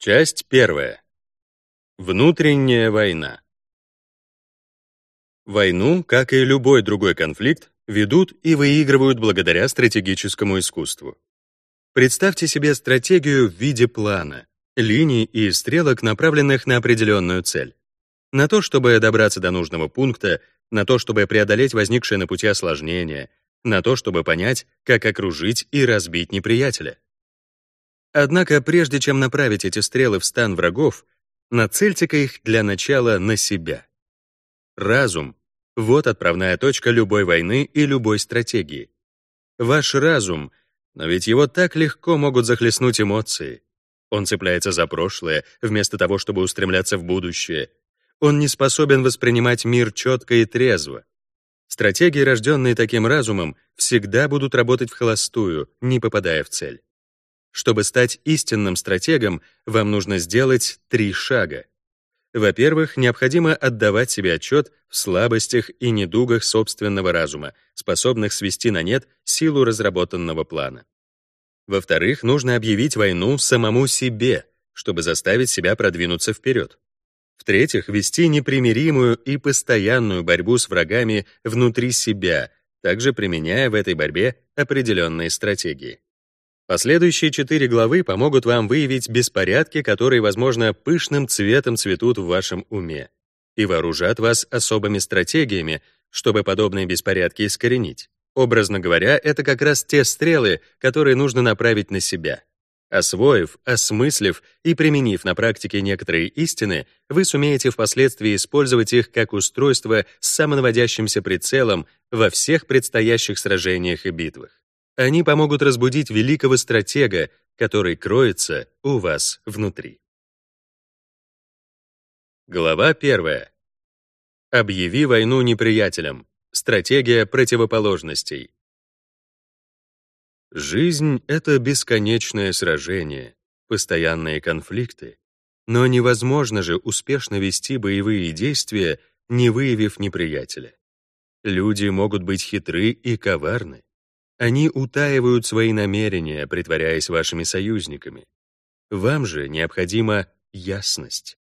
Часть первая. Внутренняя война. Войну, как и любой другой конфликт, ведут и выигрывают благодаря стратегическому искусству. Представьте себе стратегию в виде плана, линий и стрелок, направленных на определенную цель. На то, чтобы добраться до нужного пункта, на то, чтобы преодолеть возникшее на пути осложнение, на то, чтобы понять, как окружить и разбить неприятеля. Однако, прежде чем направить эти стрелы в стан врагов, нацельте-ка их для начала на себя. Разум — вот отправная точка любой войны и любой стратегии. Ваш разум, но ведь его так легко могут захлестнуть эмоции. Он цепляется за прошлое, вместо того, чтобы устремляться в будущее. Он не способен воспринимать мир четко и трезво. Стратегии, рожденные таким разумом, всегда будут работать в холостую, не попадая в цель. Чтобы стать истинным стратегом, вам нужно сделать три шага. Во-первых, необходимо отдавать себе отчет в слабостях и недугах собственного разума, способных свести на нет силу разработанного плана. Во-вторых, нужно объявить войну самому себе, чтобы заставить себя продвинуться вперед. В-третьих, вести непримиримую и постоянную борьбу с врагами внутри себя, также применяя в этой борьбе определенные стратегии. Последующие четыре главы помогут вам выявить беспорядки, которые, возможно, пышным цветом цветут в вашем уме, и вооружат вас особыми стратегиями, чтобы подобные беспорядки искоренить. Образно говоря, это как раз те стрелы, которые нужно направить на себя. Освоив, осмыслив и применив на практике некоторые истины, вы сумеете впоследствии использовать их как устройство с самонаводящимся прицелом во всех предстоящих сражениях и битвах. Они помогут разбудить великого стратега, который кроется у вас внутри. Глава первая. Объяви войну неприятелям. Стратегия противоположностей. Жизнь — это бесконечное сражение, постоянные конфликты. Но невозможно же успешно вести боевые действия, не выявив неприятеля. Люди могут быть хитры и коварны. Они утаивают свои намерения, притворяясь вашими союзниками. Вам же необходима ясность.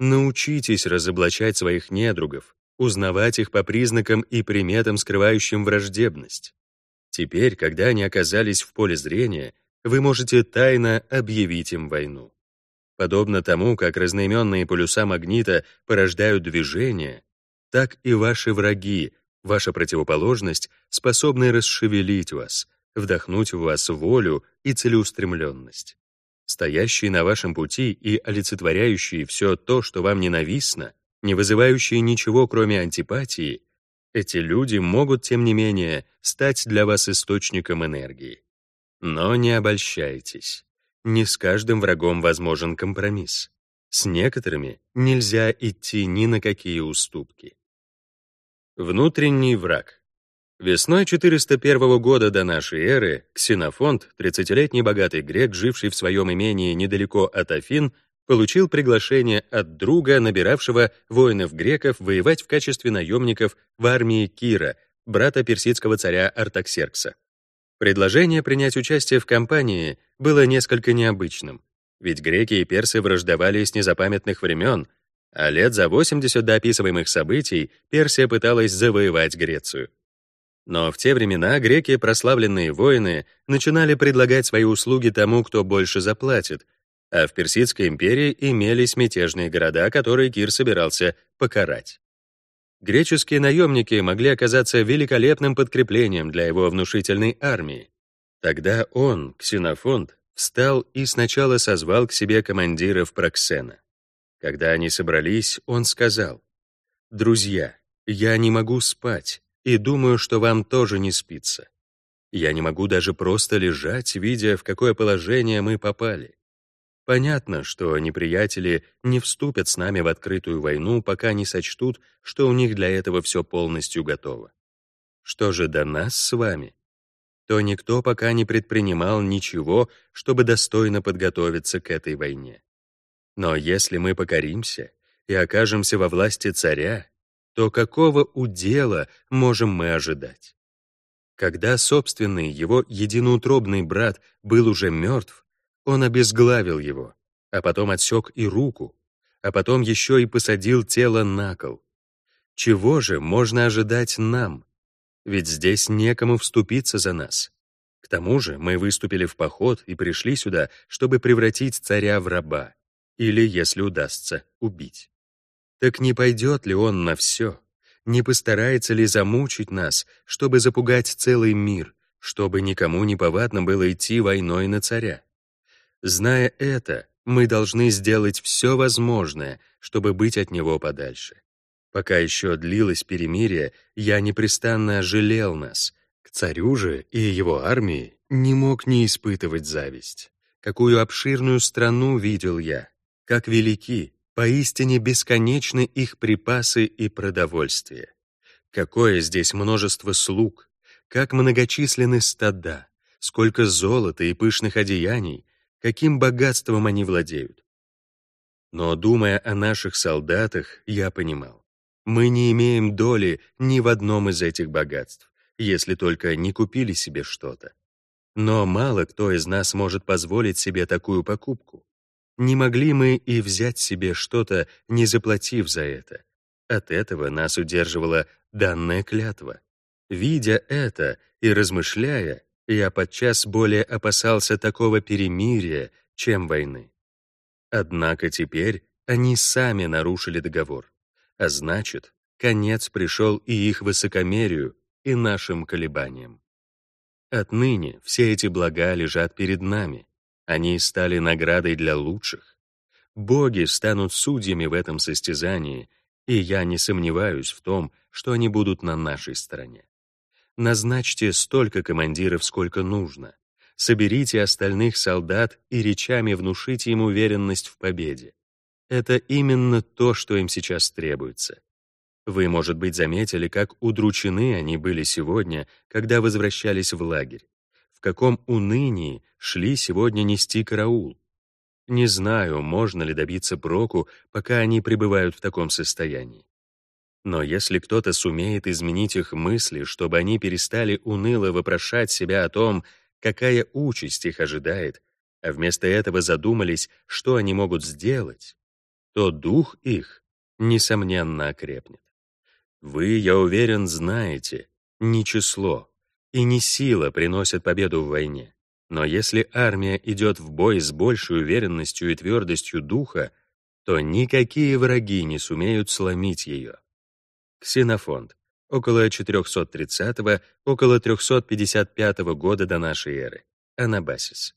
Научитесь разоблачать своих недругов, узнавать их по признакам и приметам, скрывающим враждебность. Теперь, когда они оказались в поле зрения, вы можете тайно объявить им войну. Подобно тому, как разноименные полюса магнита порождают движение, так и ваши враги Ваша противоположность способна расшевелить вас, вдохнуть в вас волю и целеустремленность. Стоящие на вашем пути и олицетворяющие все то, что вам ненавистно, не вызывающие ничего, кроме антипатии, эти люди могут, тем не менее, стать для вас источником энергии. Но не обольщайтесь. Не с каждым врагом возможен компромисс. С некоторыми нельзя идти ни на какие уступки. Внутренний враг. Весной 401 года до нашей эры Ксенофонт, 30-летний богатый грек, живший в своем имении недалеко от Афин, получил приглашение от друга, набиравшего воинов-греков воевать в качестве наемников в армии Кира, брата персидского царя Артаксеркса. Предложение принять участие в кампании было несколько необычным, ведь греки и персы враждовали с незапамятных времен — а лет за 80 до описываемых событий Персия пыталась завоевать Грецию. Но в те времена греки, прославленные воины, начинали предлагать свои услуги тому, кто больше заплатит, а в Персидской империи имелись мятежные города, которые Кир собирался покарать. Греческие наемники могли оказаться великолепным подкреплением для его внушительной армии. Тогда он, Ксенофонт, встал и сначала созвал к себе командиров Проксена. Когда они собрались, он сказал, «Друзья, я не могу спать и думаю, что вам тоже не спится. Я не могу даже просто лежать, видя, в какое положение мы попали. Понятно, что неприятели не вступят с нами в открытую войну, пока не сочтут, что у них для этого все полностью готово. Что же до нас с вами? То никто пока не предпринимал ничего, чтобы достойно подготовиться к этой войне. Но если мы покоримся и окажемся во власти царя, то какого удела можем мы ожидать? Когда собственный его единоутробный брат был уже мертв, он обезглавил его, а потом отсек и руку, а потом еще и посадил тело на кол. Чего же можно ожидать нам? Ведь здесь некому вступиться за нас. К тому же мы выступили в поход и пришли сюда, чтобы превратить царя в раба, или, если удастся, убить. Так не пойдет ли он на все? Не постарается ли замучить нас, чтобы запугать целый мир, чтобы никому не повадно было идти войной на царя? Зная это, мы должны сделать все возможное, чтобы быть от него подальше. Пока еще длилось перемирие, я непрестанно жалел нас. К царю же и его армии не мог не испытывать зависть. Какую обширную страну видел я, как велики, поистине бесконечны их припасы и продовольствие. Какое здесь множество слуг, как многочисленны стада, сколько золота и пышных одеяний, каким богатством они владеют. Но, думая о наших солдатах, я понимал, мы не имеем доли ни в одном из этих богатств, если только не купили себе что-то. Но мало кто из нас может позволить себе такую покупку. Не могли мы и взять себе что-то, не заплатив за это. От этого нас удерживала данная клятва. Видя это и размышляя, я подчас более опасался такого перемирия, чем войны. Однако теперь они сами нарушили договор. А значит, конец пришел и их высокомерию, и нашим колебаниям. Отныне все эти блага лежат перед нами. Они стали наградой для лучших. Боги станут судьями в этом состязании, и я не сомневаюсь в том, что они будут на нашей стороне. Назначьте столько командиров, сколько нужно. Соберите остальных солдат и речами внушите им уверенность в победе. Это именно то, что им сейчас требуется. Вы, может быть, заметили, как удручены они были сегодня, когда возвращались в лагерь. Каком унынии шли сегодня нести караул. Не знаю, можно ли добиться проку, пока они пребывают в таком состоянии. Но если кто-то сумеет изменить их мысли, чтобы они перестали уныло вопрошать себя о том, какая участь их ожидает, а вместо этого задумались, что они могут сделать, то дух их, несомненно, окрепнет. Вы, я уверен, знаете, не число и не сила приносят победу в войне. Но если армия идет в бой с большей уверенностью и твердостью духа, то никакие враги не сумеют сломить ее. Ксенофонт. Около 430-го, около 355 года до нашей эры. Анабасис.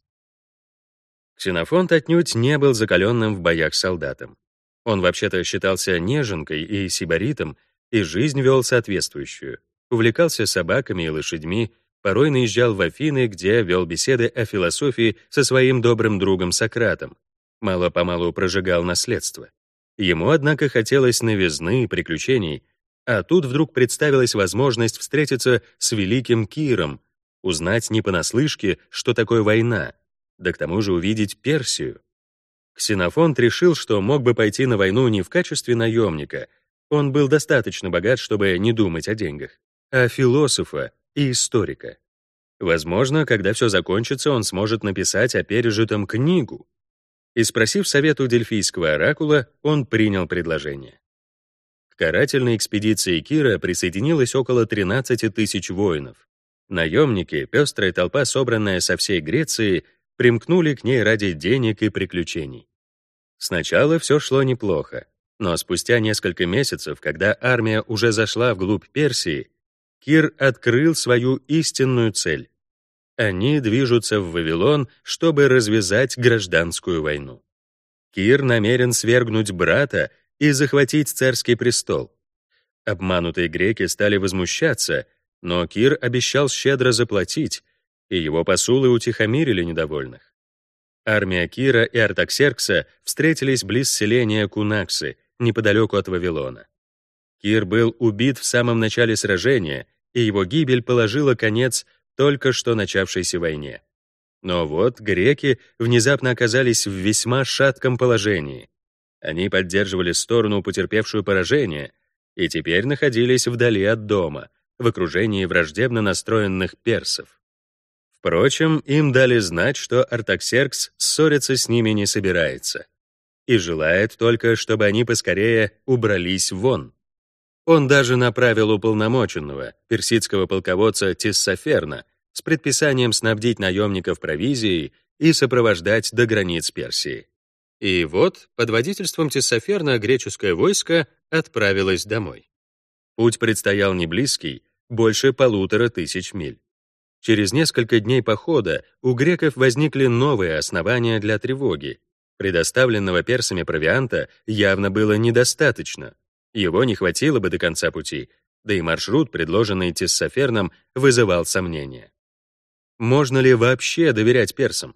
Ксенофонт отнюдь не был закаленным в боях солдатом. Он вообще-то считался неженкой и сибаритом, и жизнь вел соответствующую. Увлекался собаками и лошадьми, порой наезжал в Афины, где вел беседы о философии со своим добрым другом Сократом. Мало-помалу прожигал наследство. Ему, однако, хотелось новизны и приключений, а тут вдруг представилась возможность встретиться с великим Киром, узнать не понаслышке, что такое война, да к тому же увидеть Персию. Ксенофонт решил, что мог бы пойти на войну не в качестве наемника, он был достаточно богат, чтобы не думать о деньгах, а философа и историка. Возможно, когда все закончится, он сможет написать о пережитом книгу. И спросив совет у дельфийского оракула, он принял предложение. К карательной экспедиции Кира присоединилось около 13 тысяч воинов. Наемники, пестрая толпа, собранная со всей Греции, примкнули к ней ради денег и приключений. Сначала все шло неплохо, но спустя несколько месяцев, когда армия уже зашла вглубь Персии, Кир открыл свою истинную цель. Они движутся в Вавилон, чтобы развязать гражданскую войну. Кир намерен свергнуть брата и захватить царский престол. Обманутые греки стали возмущаться, но Кир обещал щедро заплатить, и его посулы утихомирили недовольных. Армия Кира и Артаксеркса встретились близ селения Кунаксы, неподалеку от Вавилона. Кир был убит в самом начале сражения, и его гибель положила конец только что начавшейся войне. Но вот греки внезапно оказались в весьма шатком положении. Они поддерживали сторону, потерпевшую поражение, и теперь находились вдали от дома, в окружении враждебно настроенных персов Впрочем, им дали знать, что Артаксеркс ссориться с ними не собирается и желает только, чтобы они поскорее убрались вон. Он даже направил уполномоченного, персидского полководца Тиссаферна, с предписанием снабдить наемников провизией и сопровождать до границ Персии. И вот, под водительством Тессаферна греческое войско отправилось домой. Путь предстоял не близкий, больше полутора тысяч миль. Через несколько дней похода у греков возникли новые основания для тревоги. Предоставленного персами провианта явно было недостаточно. Его не хватило бы до конца пути, да и маршрут, предложенный Тессаферном, вызывал сомнения. Можно ли вообще доверять персам?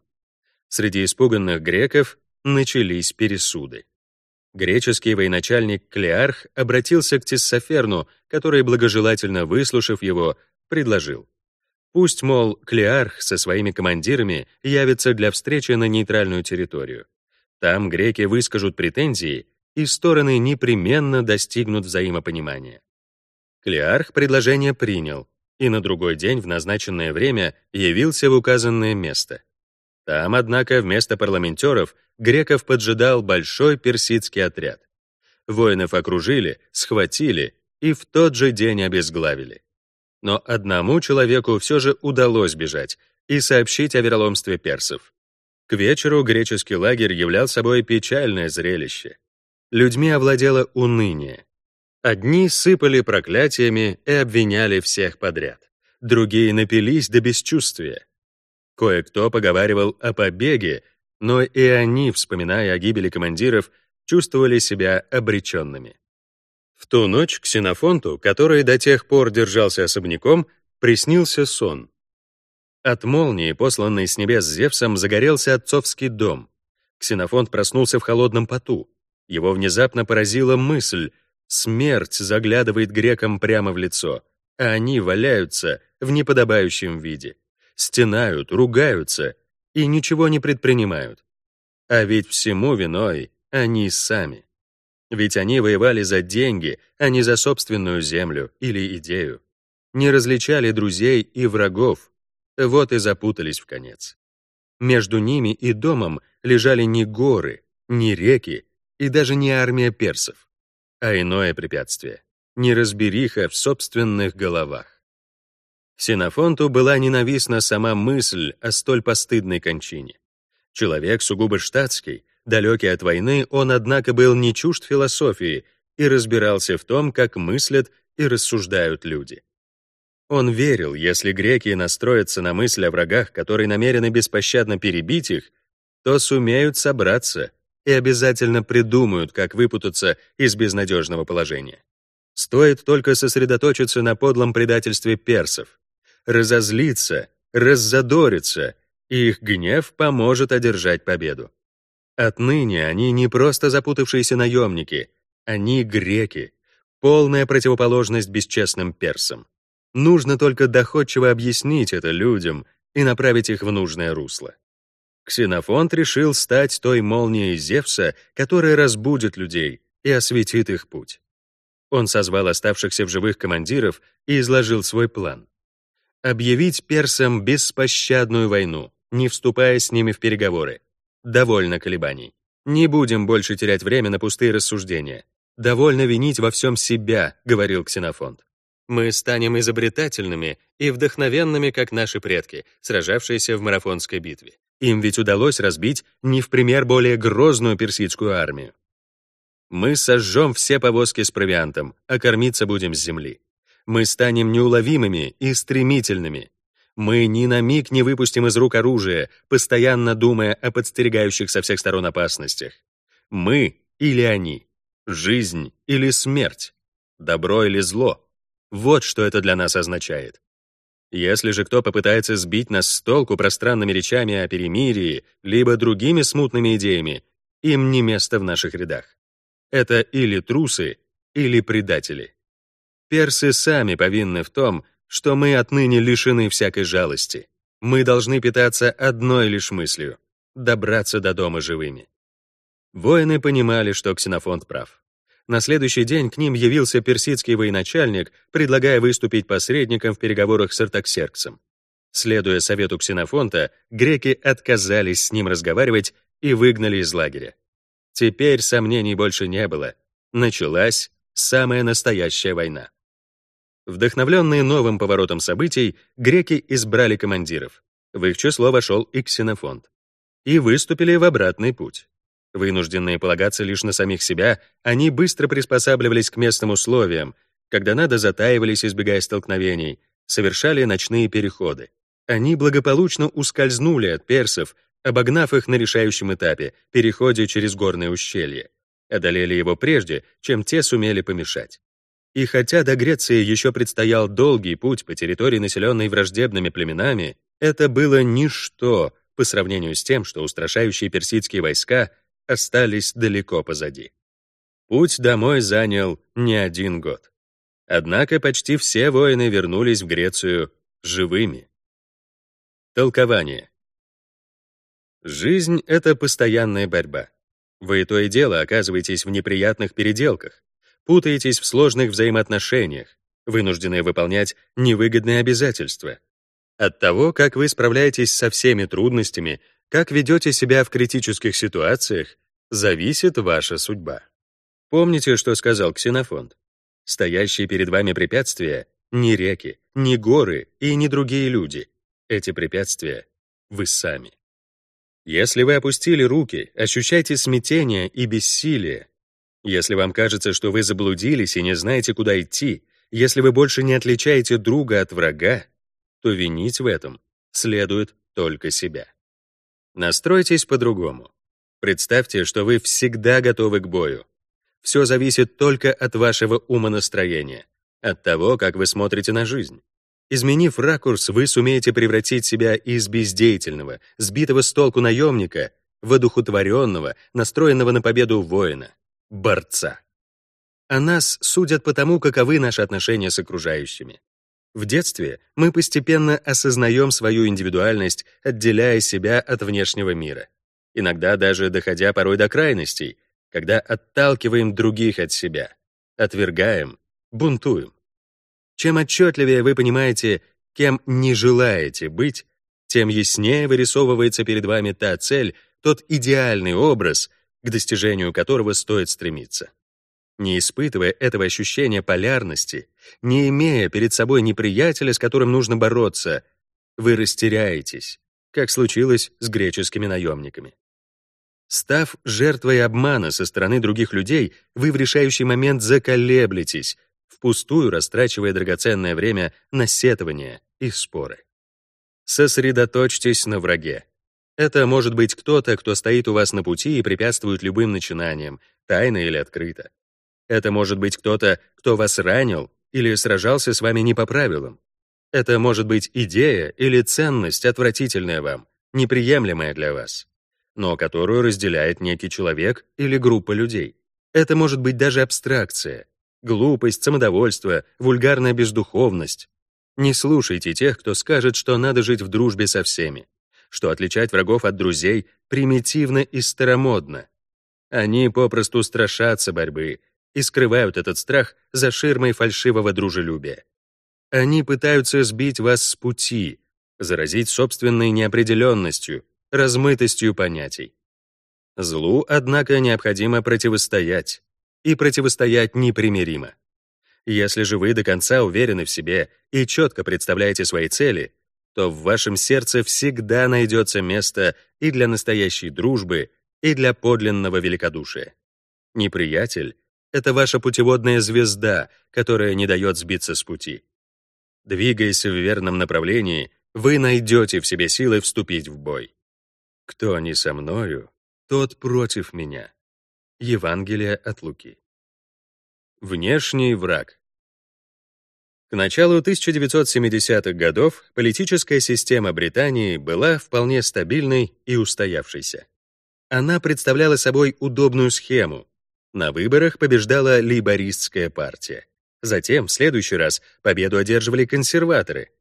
Среди испуганных греков начались пересуды. Греческий военачальник Клеарх обратился к Тессаферну, который, благожелательно выслушав его, предложил. Пусть, мол, Клеарх со своими командирами явится для встречи на нейтральную территорию. Там греки выскажут претензии, и стороны непременно достигнут взаимопонимания. Клеарх предложение принял, и на другой день в назначенное время явился в указанное место. Там, однако, вместо парламентеров греков поджидал большой персидский отряд. Воинов окружили, схватили и в тот же день обезглавили. Но одному человеку все же удалось бежать и сообщить о вероломстве персов. К вечеру греческий лагерь являл собой печальное зрелище. Людьми овладело уныние. Одни сыпали проклятиями и обвиняли всех подряд. Другие напились до бесчувствия. Кое-кто поговаривал о побеге, но и они, вспоминая о гибели командиров, чувствовали себя обреченными. В ту ночь Ксенофонту, который до тех пор держался особняком, приснился сон. От молнии, посланной с небес Зевсом, загорелся отцовский дом. Ксенофонт проснулся в холодном поту. Его внезапно поразила мысль — Смерть заглядывает грекам прямо в лицо, а они валяются в неподобающем виде, стенают, ругаются и ничего не предпринимают. А ведь всему виной они сами. Ведь они воевали за деньги, а не за собственную землю или идею. Не различали друзей и врагов. Вот и запутались в конец. Между ними и домом лежали не горы, не реки и даже не армия персов а иное препятствие — неразбериха в собственных головах. Ксенофонту была ненавистна сама мысль о столь постыдной кончине. Человек сугубо штатский, далекий от войны, он, однако, был не чужд философии и разбирался в том, как мыслят и рассуждают люди. Он верил, если греки настроятся на мысль о врагах, которые намерены беспощадно перебить их, то сумеют собраться и обязательно придумают, как выпутаться из безнадежного положения. Стоит только сосредоточиться на подлом предательстве персов, разозлиться, раззадориться, и их гнев поможет одержать победу. Отныне они не просто запутавшиеся наемники, они греки, полная противоположность бесчестным персам. Нужно только доходчиво объяснить это людям и направить их в нужное русло. Ксенофонт решил стать той молнией Зевса, которая разбудит людей и осветит их путь. Он созвал оставшихся в живых командиров и изложил свой план. Объявить персам беспощадную войну, не вступая с ними в переговоры. Довольно колебаний. Не будем больше терять время на пустые рассуждения. Довольно винить во всем себя, говорил Ксенофонт. Мы станем изобретательными и вдохновенными, как наши предки, сражавшиеся в марафонской битве. Им ведь удалось разбить не в пример более грозную персидскую армию. Мы сожжем все повозки с провиантом, а кормиться будем с земли. Мы станем неуловимыми и стремительными. Мы ни на миг не выпустим из рук оружие, постоянно думая о подстерегающих со всех сторон опасностях. Мы или они, жизнь или смерть, добро или зло. Вот что это для нас означает. Если же кто попытается сбить нас с толку пространными речами о перемирии, либо другими смутными идеями, им не место в наших рядах. Это или трусы, или предатели. Персы сами повинны в том, что мы отныне лишены всякой жалости. Мы должны питаться одной лишь мыслью — добраться до дома живыми. Воины понимали, что Ксенофонт прав. На следующий день к ним явился персидский военачальник, предлагая выступить посредником в переговорах с Артаксерксом. Следуя совету Ксенофонта, греки отказались с ним разговаривать и выгнали из лагеря. Теперь сомнений больше не было. Началась самая настоящая война. Вдохновленные новым поворотом событий, греки избрали командиров. В их число вошел и Ксенофонт. И выступили в обратный путь. Вынужденные полагаться лишь на самих себя, они быстро приспосабливались к местным условиям, когда надо затаивались, избегая столкновений, совершали ночные переходы. Они благополучно ускользнули от персов, обогнав их на решающем этапе, переходе через горное ущелье. Одолели его прежде, чем те сумели помешать. И хотя до Греции еще предстоял долгий путь по территории, населенной враждебными племенами, это было ничто по сравнению с тем, что устрашающие персидские войска остались далеко позади. Путь домой занял не один год. Однако почти все воины вернулись в Грецию живыми. Толкование. Жизнь — это постоянная борьба. Вы то и дело оказываетесь в неприятных переделках, путаетесь в сложных взаимоотношениях, вынуждены выполнять невыгодные обязательства. От того, как вы справляетесь со всеми трудностями, как ведете себя в критических ситуациях, зависит ваша судьба. Помните, что сказал Ксенофонт? Стоящие перед вами препятствия — не реки, не горы и не другие люди. Эти препятствия — вы сами. Если вы опустили руки, ощущайте смятение и бессилие. Если вам кажется, что вы заблудились и не знаете, куда идти, если вы больше не отличаете друга от врага, то винить в этом следует только себя. Настройтесь по-другому. Представьте, что вы всегда готовы к бою. Все зависит только от вашего умонастроения, от того, как вы смотрите на жизнь. Изменив ракурс, вы сумеете превратить себя из бездеятельного, сбитого с толку наемника в одухотворенного, настроенного на победу воина, борца. О нас судят по тому, каковы наши отношения с окружающими. В детстве мы постепенно осознаем свою индивидуальность, отделяя себя от внешнего мира. Иногда даже доходя порой до крайностей, когда отталкиваем других от себя, отвергаем, бунтуем. Чем отчетливее вы понимаете, кем не желаете быть, тем яснее вырисовывается перед вами та цель, тот идеальный образ, к достижению которого стоит стремиться. Не испытывая этого ощущения полярности, не имея перед собой неприятеля, с которым нужно бороться, вы растеряетесь, как случилось с греческими наемниками. Став жертвой обмана со стороны других людей, вы в решающий момент заколеблетесь, впустую растрачивая драгоценное время на сетования и споры. Сосредоточьтесь на враге. Это может быть кто-то, кто стоит у вас на пути и препятствует любым начинаниям, тайно или открыто. Это может быть кто-то, кто вас ранил или сражался с вами не по правилам. Это может быть идея или ценность, отвратительная вам, неприемлемая для вас, но которую разделяет некий человек или группа людей. Это может быть даже абстракция, глупость, самодовольство, вульгарная бездуховность. Не слушайте тех, кто скажет, что надо жить в дружбе со всеми, что отличать врагов от друзей примитивно и старомодно. Они попросту страшатся борьбы и скрывают этот страх за ширмой фальшивого дружелюбия. Они пытаются сбить вас с пути, заразить собственной неопределенностью, размытостью понятий. Злу, однако, необходимо противостоять, и противостоять непримиримо. Если же вы до конца уверены в себе и четко представляете свои цели, то в вашем сердце всегда найдется место и для настоящей дружбы, и для подлинного великодушия. Неприятель это ваша путеводная звезда, которая не дает сбиться с пути. Двигаясь в верном направлении, вы найдете в себе силы вступить в бой. Кто не со мною, тот против меня. Евангелие от Луки. Внешний враг. К началу 1970-х годов политическая система Британии была вполне стабильной и устоявшейся. Она представляла собой удобную схему, на выборах побеждала лейбористская партия. Затем, в следующий раз, победу одерживали консерваторы.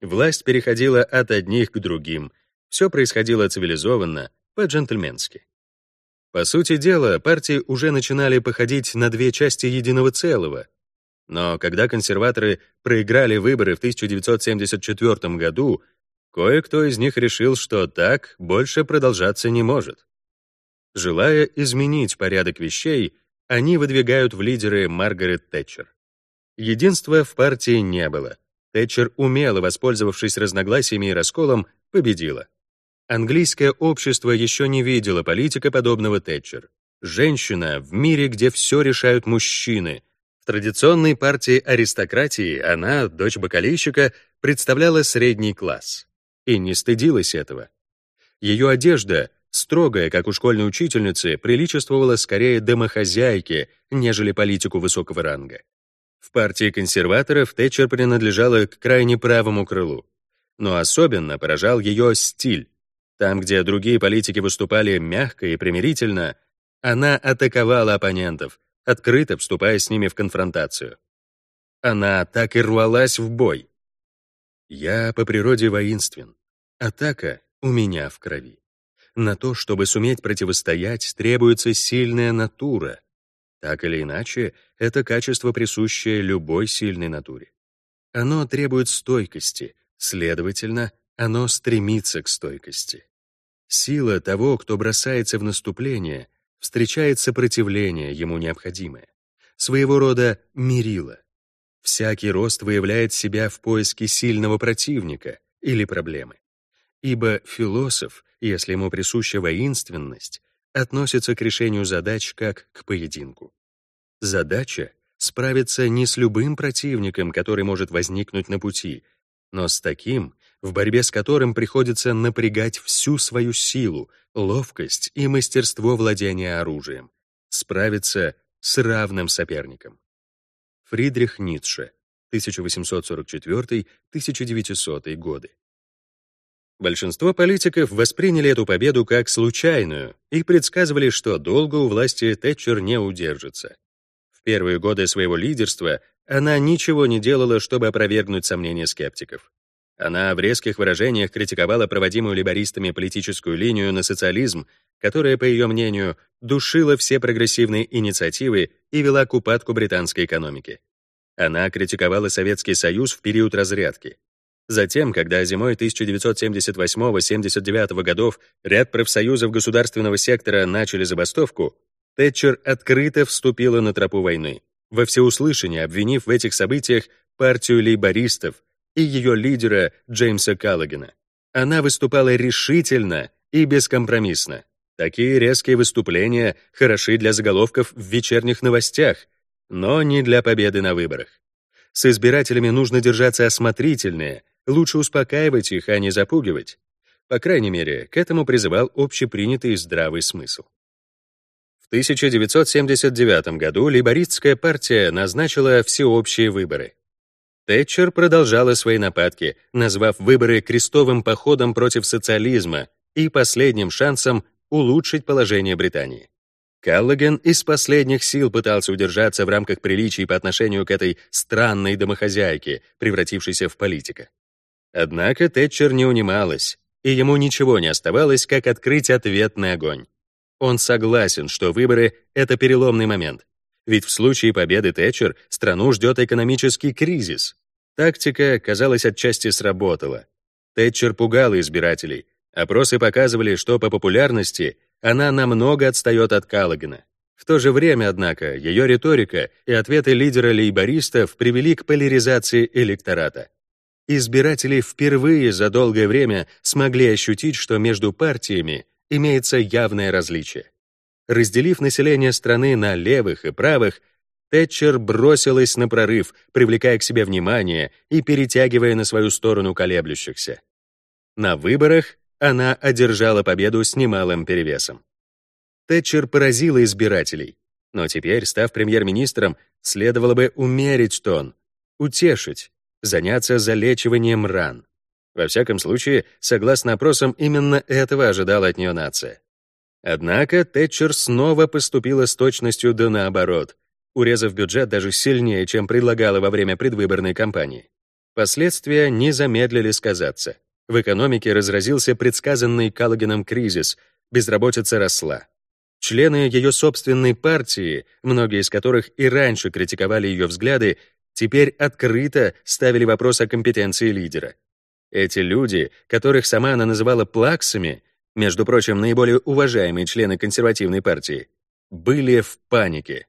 Власть переходила от одних к другим. Все происходило цивилизованно, по-джентльменски. По сути дела, партии уже начинали походить на две части единого целого. Но когда консерваторы проиграли выборы в 1974 году, Кое-кто из них решил, что так больше продолжаться не может. Желая изменить порядок вещей, они выдвигают в лидеры Маргарет Тэтчер. Единства в партии не было. Тэтчер умело, воспользовавшись разногласиями и расколом, победила. Английское общество еще не видело политика, подобного Тэтчер. Женщина в мире, где все решают мужчины. В традиционной партии аристократии она, дочь бакалейщика, представляла средний класс. И не стыдилась этого. Ее одежда, строгая, как у школьной учительницы, приличествовала скорее домохозяйке, нежели политику высокого ранга. В партии консерваторов Тэтчер принадлежала к крайне правому крылу. Но особенно поражал ее стиль. Там, где другие политики выступали мягко и примирительно, она атаковала оппонентов, открыто вступая с ними в конфронтацию. Она так и рвалась в бой. Я по природе воинствен. Атака у меня в крови. На то, чтобы суметь противостоять, требуется сильная натура. Так или иначе, это качество присущее любой сильной натуре. Оно требует стойкости, следовательно, оно стремится к стойкости. Сила того, кто бросается в наступление, встречает сопротивление ему необходимое, своего рода мерило. Всякий рост выявляет себя в поиске сильного противника или проблемы. Ибо философ, если ему присуща воинственность, относится к решению задач как к поединку. Задача — справиться не с любым противником, который может возникнуть на пути, но с таким, в борьбе с которым приходится напрягать всю свою силу, ловкость и мастерство владения оружием, справиться с равным соперником. Фридрих Ницше, 1844-1900 годы. Большинство политиков восприняли эту победу как случайную и предсказывали, что долго у власти Тэтчер не удержится. В первые годы своего лидерства она ничего не делала, чтобы опровергнуть сомнения скептиков. Она в резких выражениях критиковала проводимую либористами политическую линию на социализм, которая, по ее мнению, душила все прогрессивные инициативы и вела к упадку британской экономики. Она критиковала Советский Союз в период разрядки. Затем, когда зимой 1978-79 годов ряд профсоюзов государственного сектора начали забастовку, Тэтчер открыто вступила на тропу войны, во всеуслышание обвинив в этих событиях партию лейбористов и ее лидера Джеймса Каллогана. Она выступала решительно и бескомпромиссно. Такие резкие выступления хороши для заголовков в вечерних новостях, но не для победы на выборах. С избирателями нужно держаться осмотрительнее, лучше успокаивать их, а не запугивать. По крайней мере, к этому призывал общепринятый здравый смысл. В 1979 году лейбористская партия назначила всеобщие выборы. Тэтчер продолжала свои нападки, назвав выборы крестовым походом против социализма и последним шансом улучшить положение Британии. Каллоген из последних сил пытался удержаться в рамках приличий по отношению к этой странной домохозяйке, превратившейся в политика. Однако Тэтчер не унималась, и ему ничего не оставалось, как открыть ответный огонь. Он согласен, что выборы — это переломный момент, ведь в случае победы Тэтчер страну ждет экономический кризис. Тактика, казалось, отчасти сработала. Тэтчер пугала избирателей. Опросы показывали, что по популярности она намного отстает от Каллогана. В то же время, однако, ее риторика и ответы лидера лейбористов привели к поляризации электората. Избиратели впервые за долгое время смогли ощутить, что между партиями имеется явное различие. Разделив население страны на левых и правых, Тэтчер бросилась на прорыв, привлекая к себе внимание и перетягивая на свою сторону колеблющихся. На выборах она одержала победу с немалым перевесом. Тэтчер поразила избирателей, но теперь, став премьер-министром, следовало бы умерить тон, утешить, заняться залечиванием ран. Во всяком случае, согласно опросам, именно этого ожидала от нее нация. Однако Тэтчер снова поступила с точностью да наоборот, урезав бюджет даже сильнее, чем предлагала во время предвыборной кампании. Последствия не замедлили сказаться. В экономике разразился предсказанный Каллогеном кризис, безработица росла. Члены ее собственной партии, многие из которых и раньше критиковали ее взгляды, теперь открыто ставили вопрос о компетенции лидера. Эти люди, которых сама она называла плаксами, между прочим, наиболее уважаемые члены консервативной партии, были в панике.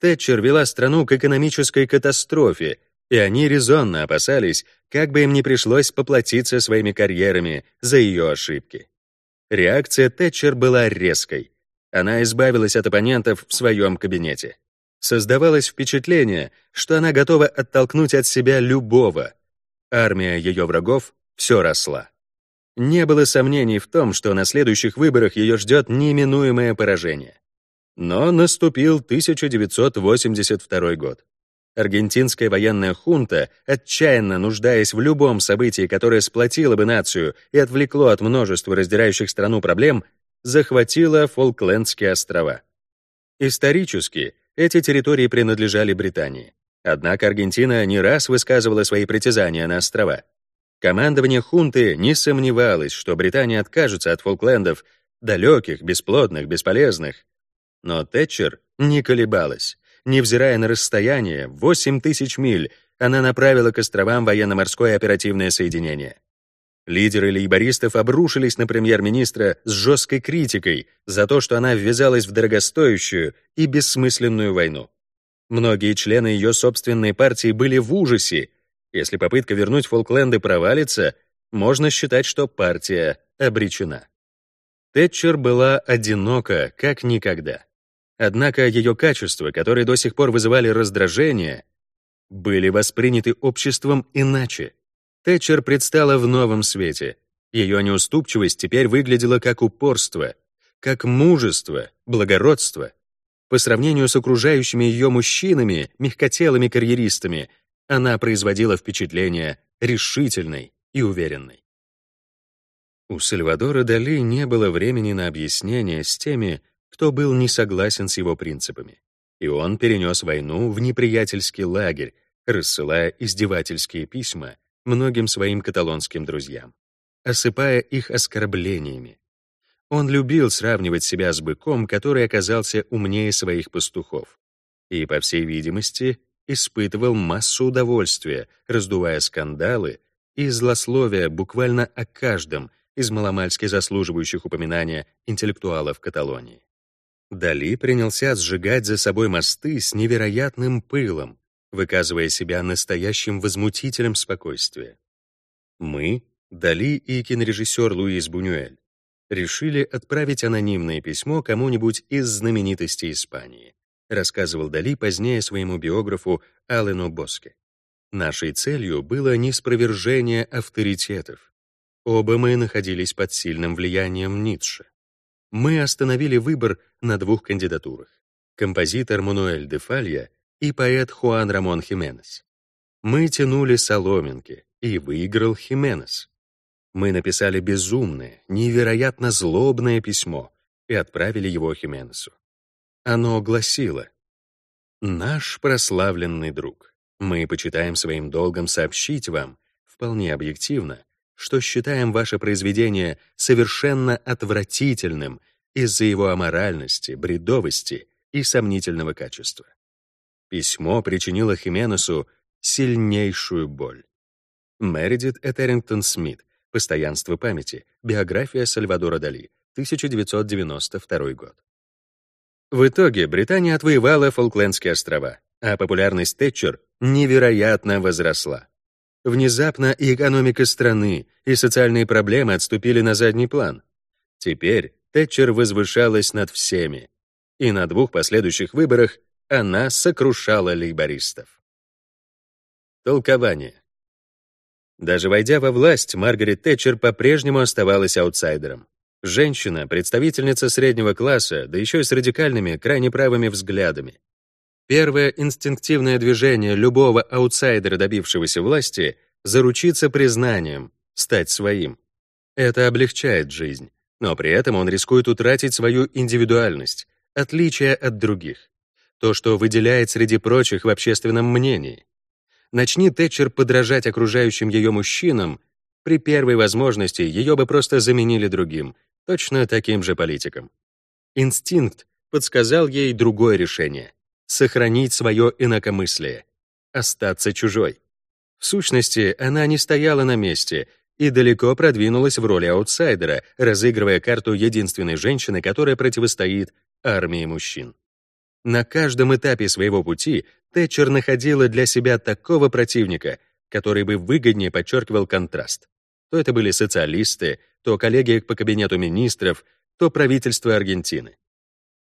Тэтчер вела страну к экономической катастрофе, и они резонно опасались, как бы им не пришлось поплатиться своими карьерами за ее ошибки. Реакция Тэтчер была резкой. Она избавилась от оппонентов в своем кабинете. Создавалось впечатление, что она готова оттолкнуть от себя любого. Армия ее врагов все росла. Не было сомнений в том, что на следующих выборах ее ждет неминуемое поражение. Но наступил 1982 год. Аргентинская военная хунта, отчаянно нуждаясь в любом событии, которое сплотило бы нацию и отвлекло от множества раздирающих страну проблем, захватила Фолклендские острова. Исторически эти территории принадлежали Британии. Однако Аргентина не раз высказывала свои притязания на острова. Командование хунты не сомневалось, что Британия откажется от Фолклендов, далеких, бесплодных, бесполезных. Но Тэтчер не колебалась. Невзирая на расстояние, 8 тысяч миль, она направила к островам военно-морское оперативное соединение. Лидеры лейбористов обрушились на премьер-министра с жесткой критикой за то, что она ввязалась в дорогостоящую и бессмысленную войну. Многие члены ее собственной партии были в ужасе. Если попытка вернуть Фолкленды провалится, можно считать, что партия обречена. Тэтчер была одинока, как никогда. Однако ее качества, которые до сих пор вызывали раздражение, были восприняты обществом иначе. Тэтчер предстала в новом свете. Ее неуступчивость теперь выглядела как упорство, как мужество, благородство. По сравнению с окружающими ее мужчинами, мягкотелыми карьеристами, она производила впечатление решительной и уверенной. У Сальвадора Дали не было времени на объяснение с теми, кто был не согласен с его принципами. И он перенес войну в неприятельский лагерь, рассылая издевательские письма многим своим каталонским друзьям, осыпая их оскорблениями. Он любил сравнивать себя с быком, который оказался умнее своих пастухов, и, по всей видимости, испытывал массу удовольствия, раздувая скандалы и злословия буквально о каждом из маломальски заслуживающих упоминания интеллектуалов Каталонии. Дали принялся сжигать за собой мосты с невероятным пылом, выказывая себя настоящим возмутителем спокойствия. Мы, Дали и кинорежиссер Луис Бунюэль, решили отправить анонимное письмо кому-нибудь из знаменитостей Испании, рассказывал Дали позднее своему биографу Алену Боске. Нашей целью было неспровержение авторитетов. Оба мы находились под сильным влиянием Ницше мы остановили выбор на двух кандидатурах — композитор Мануэль де Фалья и поэт Хуан Рамон Хименес. Мы тянули соломинки, и выиграл Хименес. Мы написали безумное, невероятно злобное письмо и отправили его Хименесу. Оно гласило «Наш прославленный друг, мы почитаем своим долгом сообщить вам, вполне объективно, что считаем ваше произведение совершенно отвратительным из-за его аморальности, бредовости и сомнительного качества. Письмо причинило Хименесу сильнейшую боль. Мередит Этерингтон Смит. Постоянство памяти. Биография Сальвадора Дали. 1992 год. В итоге Британия отвоевала Фолклендские острова, а популярность Тэтчер невероятно возросла. Внезапно и экономика страны, и социальные проблемы отступили на задний план. Теперь Тэтчер возвышалась над всеми, и на двух последующих выборах она сокрушала лейбористов. Толкование. Даже войдя во власть, Маргарет Тэтчер по-прежнему оставалась аутсайдером. Женщина, представительница среднего класса, да еще и с радикальными, крайне правыми взглядами. Первое инстинктивное движение любого аутсайдера, добившегося власти, заручиться признанием, стать своим. Это облегчает жизнь, но при этом он рискует утратить свою индивидуальность, отличие от других, то, что выделяет среди прочих в общественном мнении. Начни Тэтчер подражать окружающим ее мужчинам, при первой возможности ее бы просто заменили другим, точно таким же политиком. Инстинкт подсказал ей другое решение — сохранить свое инакомыслие, остаться чужой. В сущности, она не стояла на месте и далеко продвинулась в роли аутсайдера, разыгрывая карту единственной женщины, которая противостоит армии мужчин. На каждом этапе своего пути Тэтчер находила для себя такого противника, который бы выгоднее подчеркивал контраст. То это были социалисты, то коллеги по кабинету министров, то правительство Аргентины.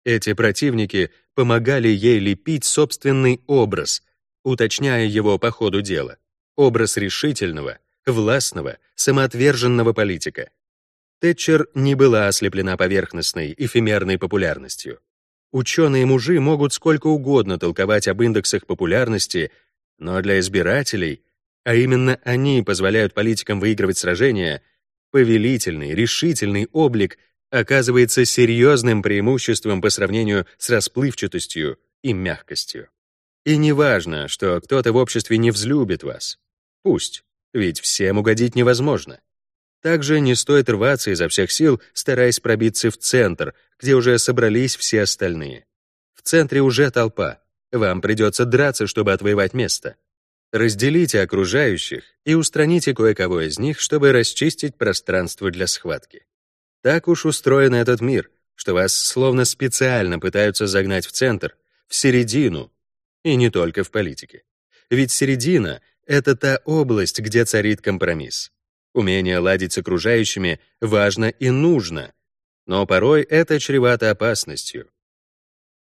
Эти противники помогали ей лепить собственный образ, уточняя его по ходу дела. Образ решительного, властного, самоотверженного политика. Тэтчер не была ослеплена поверхностной, эфемерной популярностью. Ученые-мужи могут сколько угодно толковать об индексах популярности, но для избирателей, а именно они позволяют политикам выигрывать сражения, повелительный, решительный облик оказывается серьезным преимуществом по сравнению с расплывчатостью и мягкостью. И не важно, что кто-то в обществе не взлюбит вас. Пусть, ведь всем угодить невозможно. Также не стоит рваться изо всех сил, стараясь пробиться в центр, где уже собрались все остальные. В центре уже толпа. Вам придется драться, чтобы отвоевать место. Разделите окружающих и устраните кое-кого из них, чтобы расчистить пространство для схватки. Так уж устроен этот мир, что вас словно специально пытаются загнать в центр, в середину, и не только в политике. Ведь середина — это та область, где царит компромисс. Умение ладить с окружающими важно и нужно, но порой это чревато опасностью.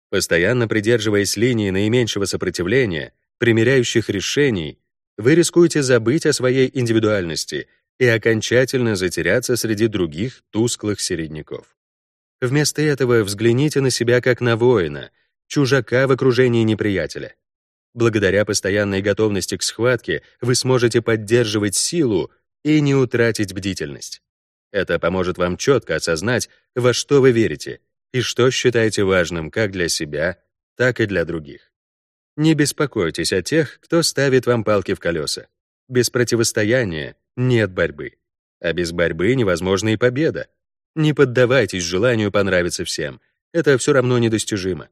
Постоянно придерживаясь линии наименьшего сопротивления, примиряющих решений, вы рискуете забыть о своей индивидуальности и окончательно затеряться среди других тусклых середняков. Вместо этого взгляните на себя как на воина, чужака в окружении неприятеля. Благодаря постоянной готовности к схватке вы сможете поддерживать силу и не утратить бдительность. Это поможет вам четко осознать, во что вы верите и что считаете важным как для себя, так и для других. Не беспокойтесь о тех, кто ставит вам палки в колеса. Без противостояния нет борьбы. А без борьбы невозможна и победа. Не поддавайтесь желанию понравиться всем. Это все равно недостижимо.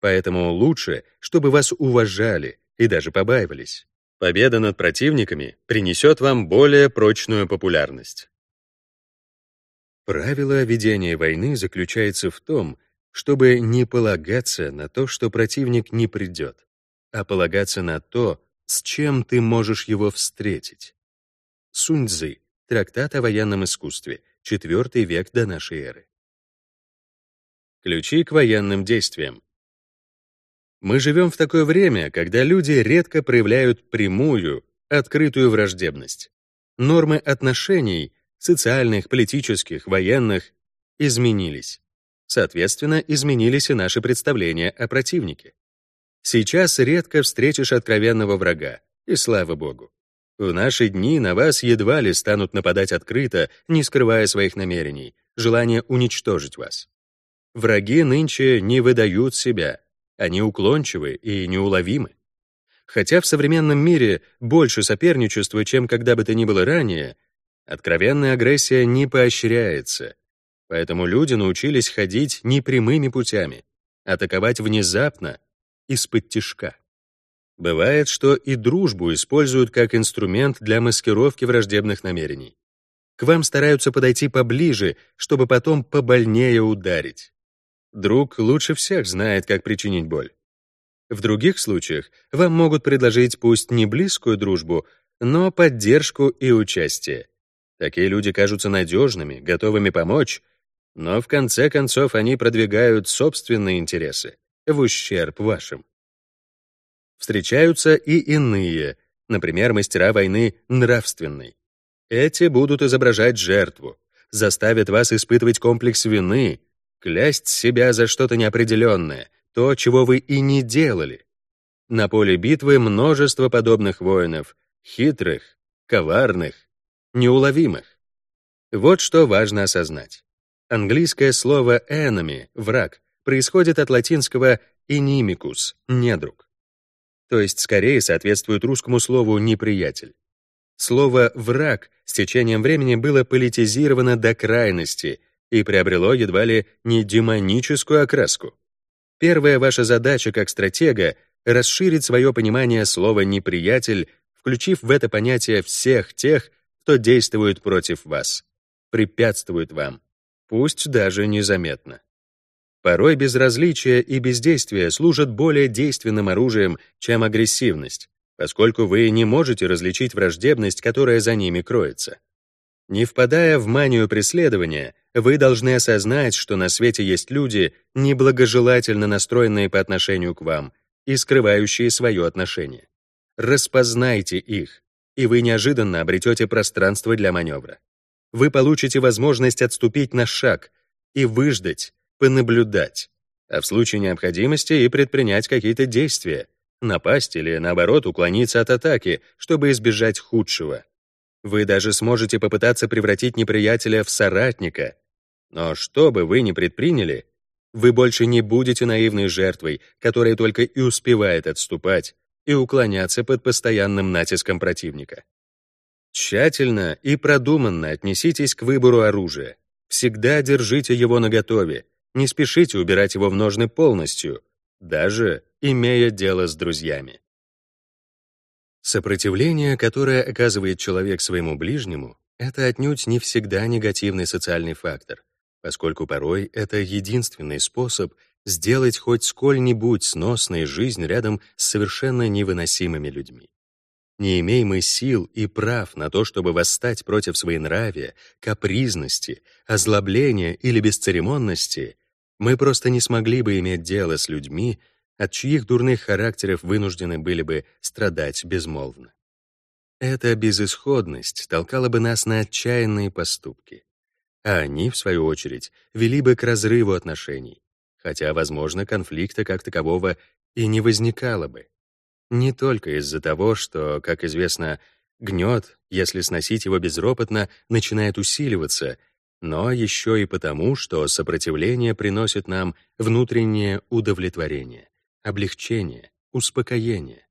Поэтому лучше, чтобы вас уважали и даже побаивались. Победа над противниками принесет вам более прочную популярность. Правило ведения войны заключается в том, чтобы не полагаться на то, что противник не придет, а полагаться на то, с чем ты можешь его встретить. Сунь Цзы, трактат о военном искусстве, IV век до нашей эры. Ключи к военным действиям. Мы живем в такое время, когда люди редко проявляют прямую, открытую враждебность. Нормы отношений, социальных, политических, военных, изменились. Соответственно, изменились и наши представления о противнике. Сейчас редко встретишь откровенного врага, и слава богу. В наши дни на вас едва ли станут нападать открыто, не скрывая своих намерений, желания уничтожить вас. Враги нынче не выдают себя, они уклончивы и неуловимы. Хотя в современном мире больше соперничества, чем когда бы то ни было ранее, откровенная агрессия не поощряется. Поэтому люди научились ходить непрямыми путями, атаковать внезапно, из-под тишка. Бывает, что и дружбу используют как инструмент для маскировки враждебных намерений. К вам стараются подойти поближе, чтобы потом побольнее ударить. Друг лучше всех знает, как причинить боль. В других случаях вам могут предложить пусть не близкую дружбу, но поддержку и участие. Такие люди кажутся надежными, готовыми помочь, но в конце концов они продвигают собственные интересы в ущерб вашим. Встречаются и иные, например, мастера войны нравственной. Эти будут изображать жертву, заставят вас испытывать комплекс вины, Клясть себя за что-то неопределенное, то, чего вы и не делали. На поле битвы множество подобных воинов, хитрых, коварных, неуловимых. Вот что важно осознать. Английское слово enemy — враг происходит от латинского inimicus — недруг. То есть скорее соответствует русскому слову неприятель. Слово «враг» с течением времени было политизировано до крайности и приобрело едва ли не демоническую окраску. Первая ваша задача как стратега — расширить свое понимание слова «неприятель», включив в это понятие всех тех, что действуют против вас, препятствуют вам, пусть даже незаметно. Порой безразличие и бездействие служат более действенным оружием, чем агрессивность, поскольку вы не можете различить враждебность, которая за ними кроется. Не впадая в манию преследования, вы должны осознать, что на свете есть люди, неблагожелательно настроенные по отношению к вам и скрывающие свое отношение. Распознайте их, и вы неожиданно обретете пространство для маневра. Вы получите возможность отступить на шаг и выждать, понаблюдать, а в случае необходимости и предпринять какие-то действия, напасть или, наоборот, уклониться от атаки, чтобы избежать худшего. Вы даже сможете попытаться превратить неприятеля в соратника. Но что бы вы ни предприняли, вы больше не будете наивной жертвой, которая только и успевает отступать и уклоняться под постоянным натиском противника. Тщательно и продуманно отнеситесь к выбору оружия. Всегда держите его наготове, не спешите убирать его в ножны полностью, даже имея дело с друзьями. Сопротивление, которое оказывает человек своему ближнему, это отнюдь не всегда негативный социальный фактор, поскольку порой это единственный способ сделать хоть сколь-нибудь сносной жизнь рядом с совершенно невыносимыми людьми. Не имей мы сил и прав на то, чтобы восстать против своенравия, капризности, озлобления или бесцеремонности, мы просто не смогли бы иметь дело с людьми, от чьих дурных характеров вынуждены были бы страдать безмолвно. Эта безысходность толкала бы нас на отчаянные поступки, а они, в свою очередь, вели бы к разрыву отношений, хотя, возможно, конфликта как такового и не возникало бы. Не только из-за того, что, как известно, гнет, если сносить его безропотно, начинает усиливаться, но еще и потому, что сопротивление приносит нам внутреннее удовлетворение облегчение, успокоение.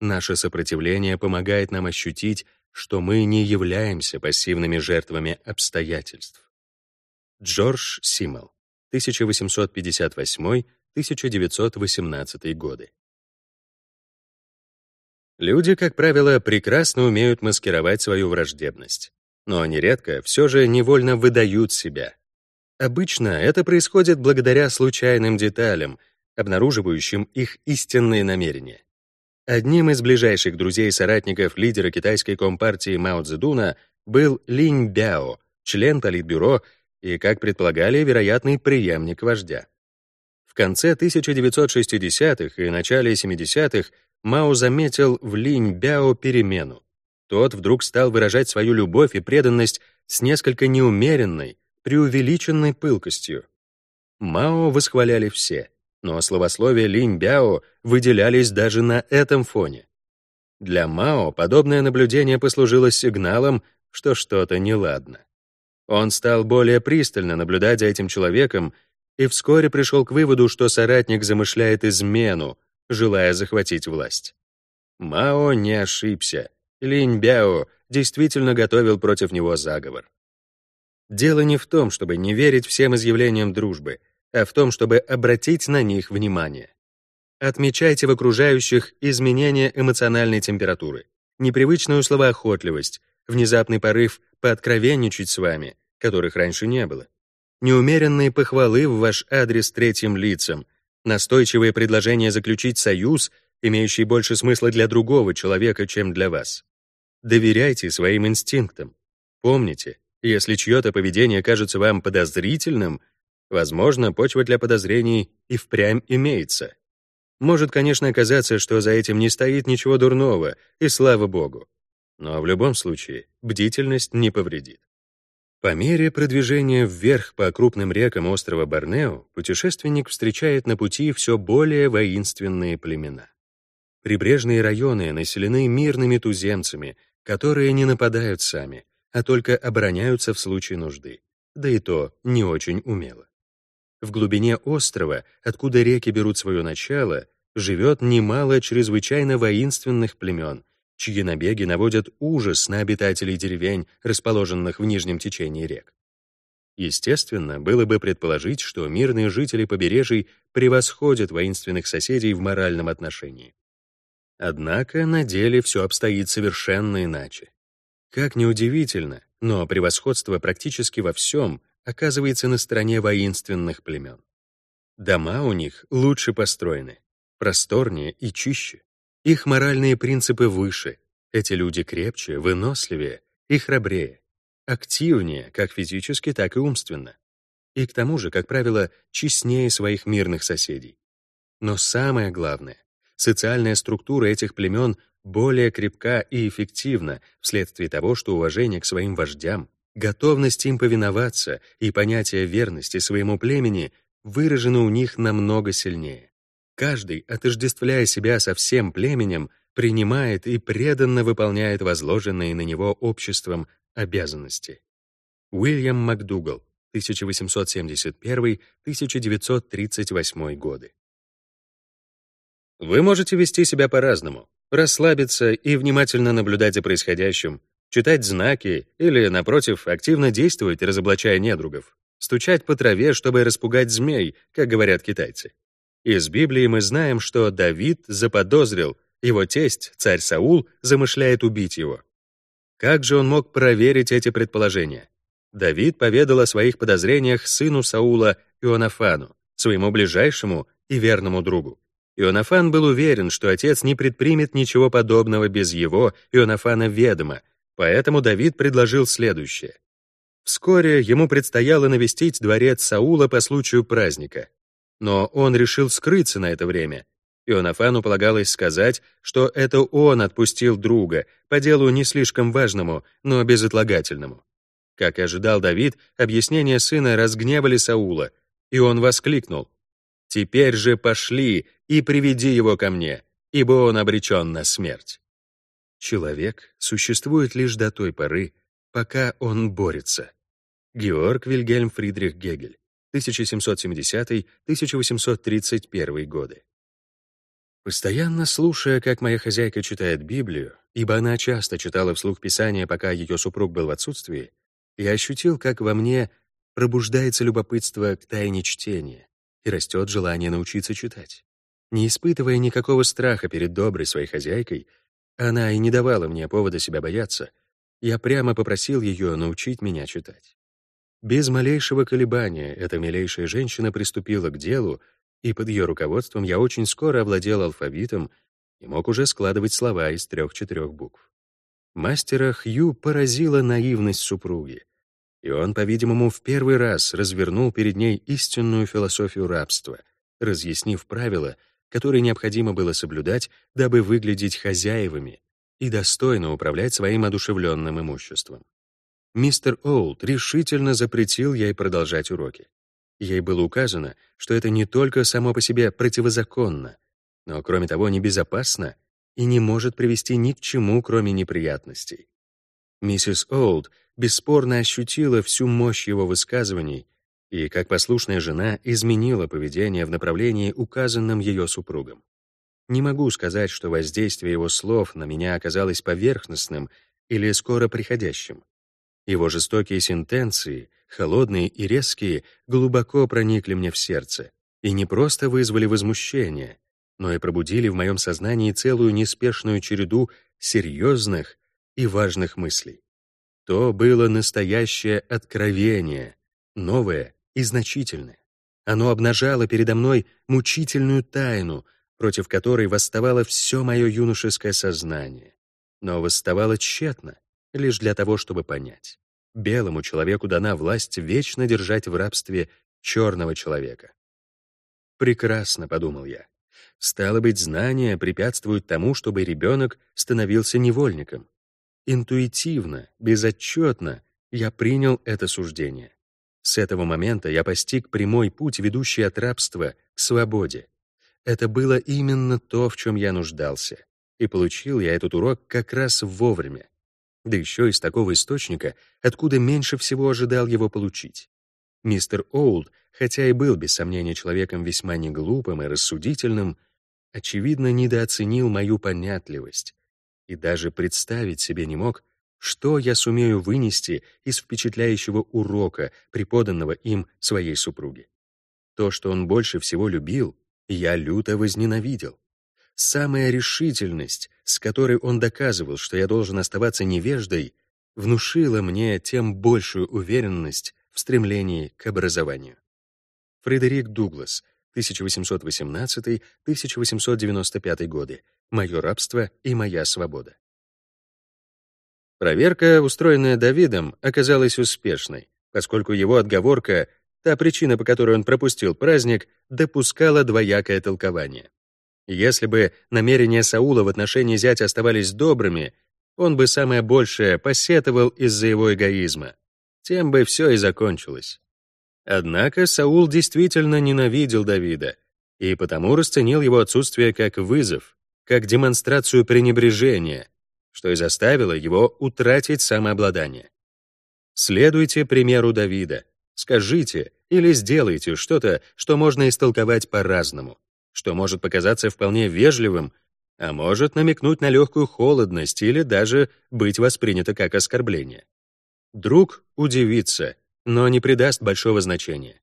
Наше сопротивление помогает нам ощутить, что мы не являемся пассивными жертвами обстоятельств. Джордж Симмел, 1858-1918 годы. Люди, как правило, прекрасно умеют маскировать свою враждебность, но нередко все же невольно выдают себя. Обычно это происходит благодаря случайным деталям, обнаруживающим их истинные намерения. Одним из ближайших друзей и соратников лидера китайской компартии Мао Цзэдуна был Линь Бяо, член Политбюро и, как предполагали, вероятный преемник вождя. В конце 1960-х и начале 70-х Мао заметил в Линь Бяо перемену. Тот вдруг стал выражать свою любовь и преданность с несколько неумеренной, преувеличенной пылкостью. Мао восхваляли все — но словословия Линь Бяо выделялись даже на этом фоне. Для Мао подобное наблюдение послужило сигналом, что что-то неладно. Он стал более пристально наблюдать за этим человеком и вскоре пришел к выводу, что соратник замышляет измену, желая захватить власть. Мао не ошибся. Линь Бяо действительно готовил против него заговор. Дело не в том, чтобы не верить всем изъявлениям дружбы — а в том, чтобы обратить на них внимание. Отмечайте в окружающих изменения эмоциональной температуры, непривычную словоохотливость, внезапный порыв пооткровенничать с вами, которых раньше не было, неумеренные похвалы в ваш адрес третьим лицам, настойчивое предложение заключить союз, имеющий больше смысла для другого человека, чем для вас. Доверяйте своим инстинктам. Помните, если чье-то поведение кажется вам подозрительным — Возможно, почва для подозрений и впрямь имеется. Может, конечно, оказаться, что за этим не стоит ничего дурного, и слава богу. Но в любом случае, бдительность не повредит. По мере продвижения вверх по крупным рекам острова Борнео, путешественник встречает на пути все более воинственные племена. Прибрежные районы населены мирными туземцами, которые не нападают сами, а только обороняются в случае нужды, да и то не очень умело. В глубине острова, откуда реки берут свое начало, живет немало чрезвычайно воинственных племен, чьи набеги наводят ужас на обитателей деревень, расположенных в нижнем течении рек. Естественно, было бы предположить, что мирные жители побережий превосходят воинственных соседей в моральном отношении. Однако на деле все обстоит совершенно иначе. Как неудивительно, но превосходство практически во всем оказывается на стороне воинственных племен. Дома у них лучше построены, просторнее и чище. Их моральные принципы выше, эти люди крепче, выносливее и храбрее, активнее как физически, так и умственно. И к тому же, как правило, честнее своих мирных соседей. Но самое главное, социальная структура этих племен более крепка и эффективна вследствие того, что уважение к своим вождям, готовность им повиноваться и понятие верности своему племени выражены у них намного сильнее. Каждый, отождествляя себя со всем племенем, принимает и преданно выполняет возложенные на него обществом обязанности. Уильям МакДугал, 1871-1938 годы. Вы можете вести себя по-разному, расслабиться и внимательно наблюдать за происходящим, читать знаки или, напротив, активно действовать, разоблачая недругов, стучать по траве, чтобы распугать змей, как говорят китайцы. Из Библии мы знаем, что Давид заподозрил, его тесть, царь Саул, замышляет убить его. Как же он мог проверить эти предположения? Давид поведал о своих подозрениях сыну Саула Ионафану, своему ближайшему и верному другу. Ионафан был уверен, что отец не предпримет ничего подобного без его, Ионафана, ведома, поэтому Давид предложил следующее. Вскоре ему предстояло навестить дворец Саула по случаю праздника. Но он решил скрыться на это время. Ионафану полагалось сказать, что это он отпустил друга по делу не слишком важному, но безотлагательному. Как и ожидал Давид, объяснения сына разгневали Саула, и он воскликнул, «Теперь же пошли и приведи его ко мне, ибо он обречен на смерть». Человек существует лишь до той поры, пока он борется. Георг Вильгельм Фридрих Гегель, 1770-1831 годы. Постоянно слушая, как моя хозяйка читает Библию, ибо она часто читала вслух Писания, пока ее супруг был в отсутствии, я ощутил, как во мне пробуждается любопытство к тайне чтения и растет желание научиться читать. Не испытывая никакого страха перед доброй своей хозяйкой, она и не давала мне повода себя бояться, я прямо попросил ее научить меня читать. Без малейшего колебания эта милейшая женщина приступила к делу, и под ее руководством я очень скоро овладел алфавитом и мог уже складывать слова из трех-четырех букв. Мастера Хью поразила наивность супруги, и он, по-видимому, в первый раз развернул перед ней истинную философию рабства, разъяснив правила, которые необходимо было соблюдать, дабы выглядеть хозяевами и достойно управлять своим одушевленным имуществом. Мистер Олд решительно запретил ей продолжать уроки. Ей было указано, что это не только само по себе противозаконно, но, кроме того, небезопасно и не может привести ни к чему, кроме неприятностей. Миссис Олд бесспорно ощутила всю мощь его высказываний и, как послушная жена, изменила поведение в направлении, указанном ее супругом. Не могу сказать, что воздействие его слов на меня оказалось поверхностным или скоро приходящим. Его жестокие сентенции, холодные и резкие, глубоко проникли мне в сердце и не просто вызвали возмущение, но и пробудили в моем сознании целую неспешную череду серьезных и важных мыслей. То было настоящее откровение, новое и значительное. Оно обнажало передо мной мучительную тайну, против которой восставало все мое юношеское сознание. Но восставало тщетно, лишь для того, чтобы понять. Белому человеку дана власть вечно держать в рабстве черного человека. «Прекрасно», — подумал я. «Стало быть, знания препятствуют тому, чтобы ребенок становился невольником. Интуитивно, безотчетно я принял это суждение. С этого момента я постиг прямой путь, ведущий от рабства к свободе. Это было именно то, в чем я нуждался. И получил я этот урок как раз вовремя да еще из такого источника, откуда меньше всего ожидал его получить. Мистер Оулд, хотя и был без сомнения человеком весьма неглупым и рассудительным, очевидно, недооценил мою понятливость и даже представить себе не мог, что я сумею вынести из впечатляющего урока, преподанного им своей супруге. То, что он больше всего любил, я люто возненавидел. Самая решительность, с которой он доказывал, что я должен оставаться невеждой, внушило мне тем большую уверенность в стремлении к образованию. Фредерик Дуглас, 1818-1895 годы. «Мое рабство и моя свобода». Проверка, устроенная Давидом, оказалась успешной, поскольку его отговорка, та причина, по которой он пропустил праздник, допускала двоякое толкование. Если бы намерения Саула в отношении зятя оставались добрыми, он бы самое большее посетовал из-за его эгоизма. Тем бы все и закончилось. Однако Саул действительно ненавидел Давида, и потому расценил его отсутствие как вызов, как демонстрацию пренебрежения, что и заставило его утратить самообладание. Следуйте примеру Давида. Скажите или сделайте что-то, что можно истолковать по-разному, что может показаться вполне вежливым, а может намекнуть на легкую холодность или даже быть воспринято как оскорбление. Друг удивится, но не придаст большого значения.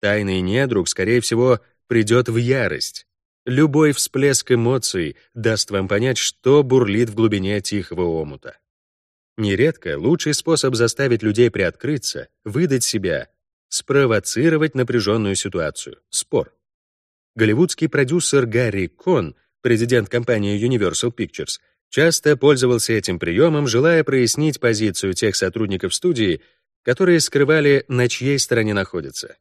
Тайный недруг, скорее всего, придет в ярость, Любой всплеск эмоций даст вам понять, что бурлит в глубине тихого омута. Нередко лучший способ заставить людей приоткрыться, выдать себя, спровоцировать напряженную ситуацию, спор. Голливудский продюсер Гарри Кон, президент компании Universal Pictures, часто пользовался этим приемом, желая прояснить позицию тех сотрудников студии, которые скрывали, на чьей стороне находятся.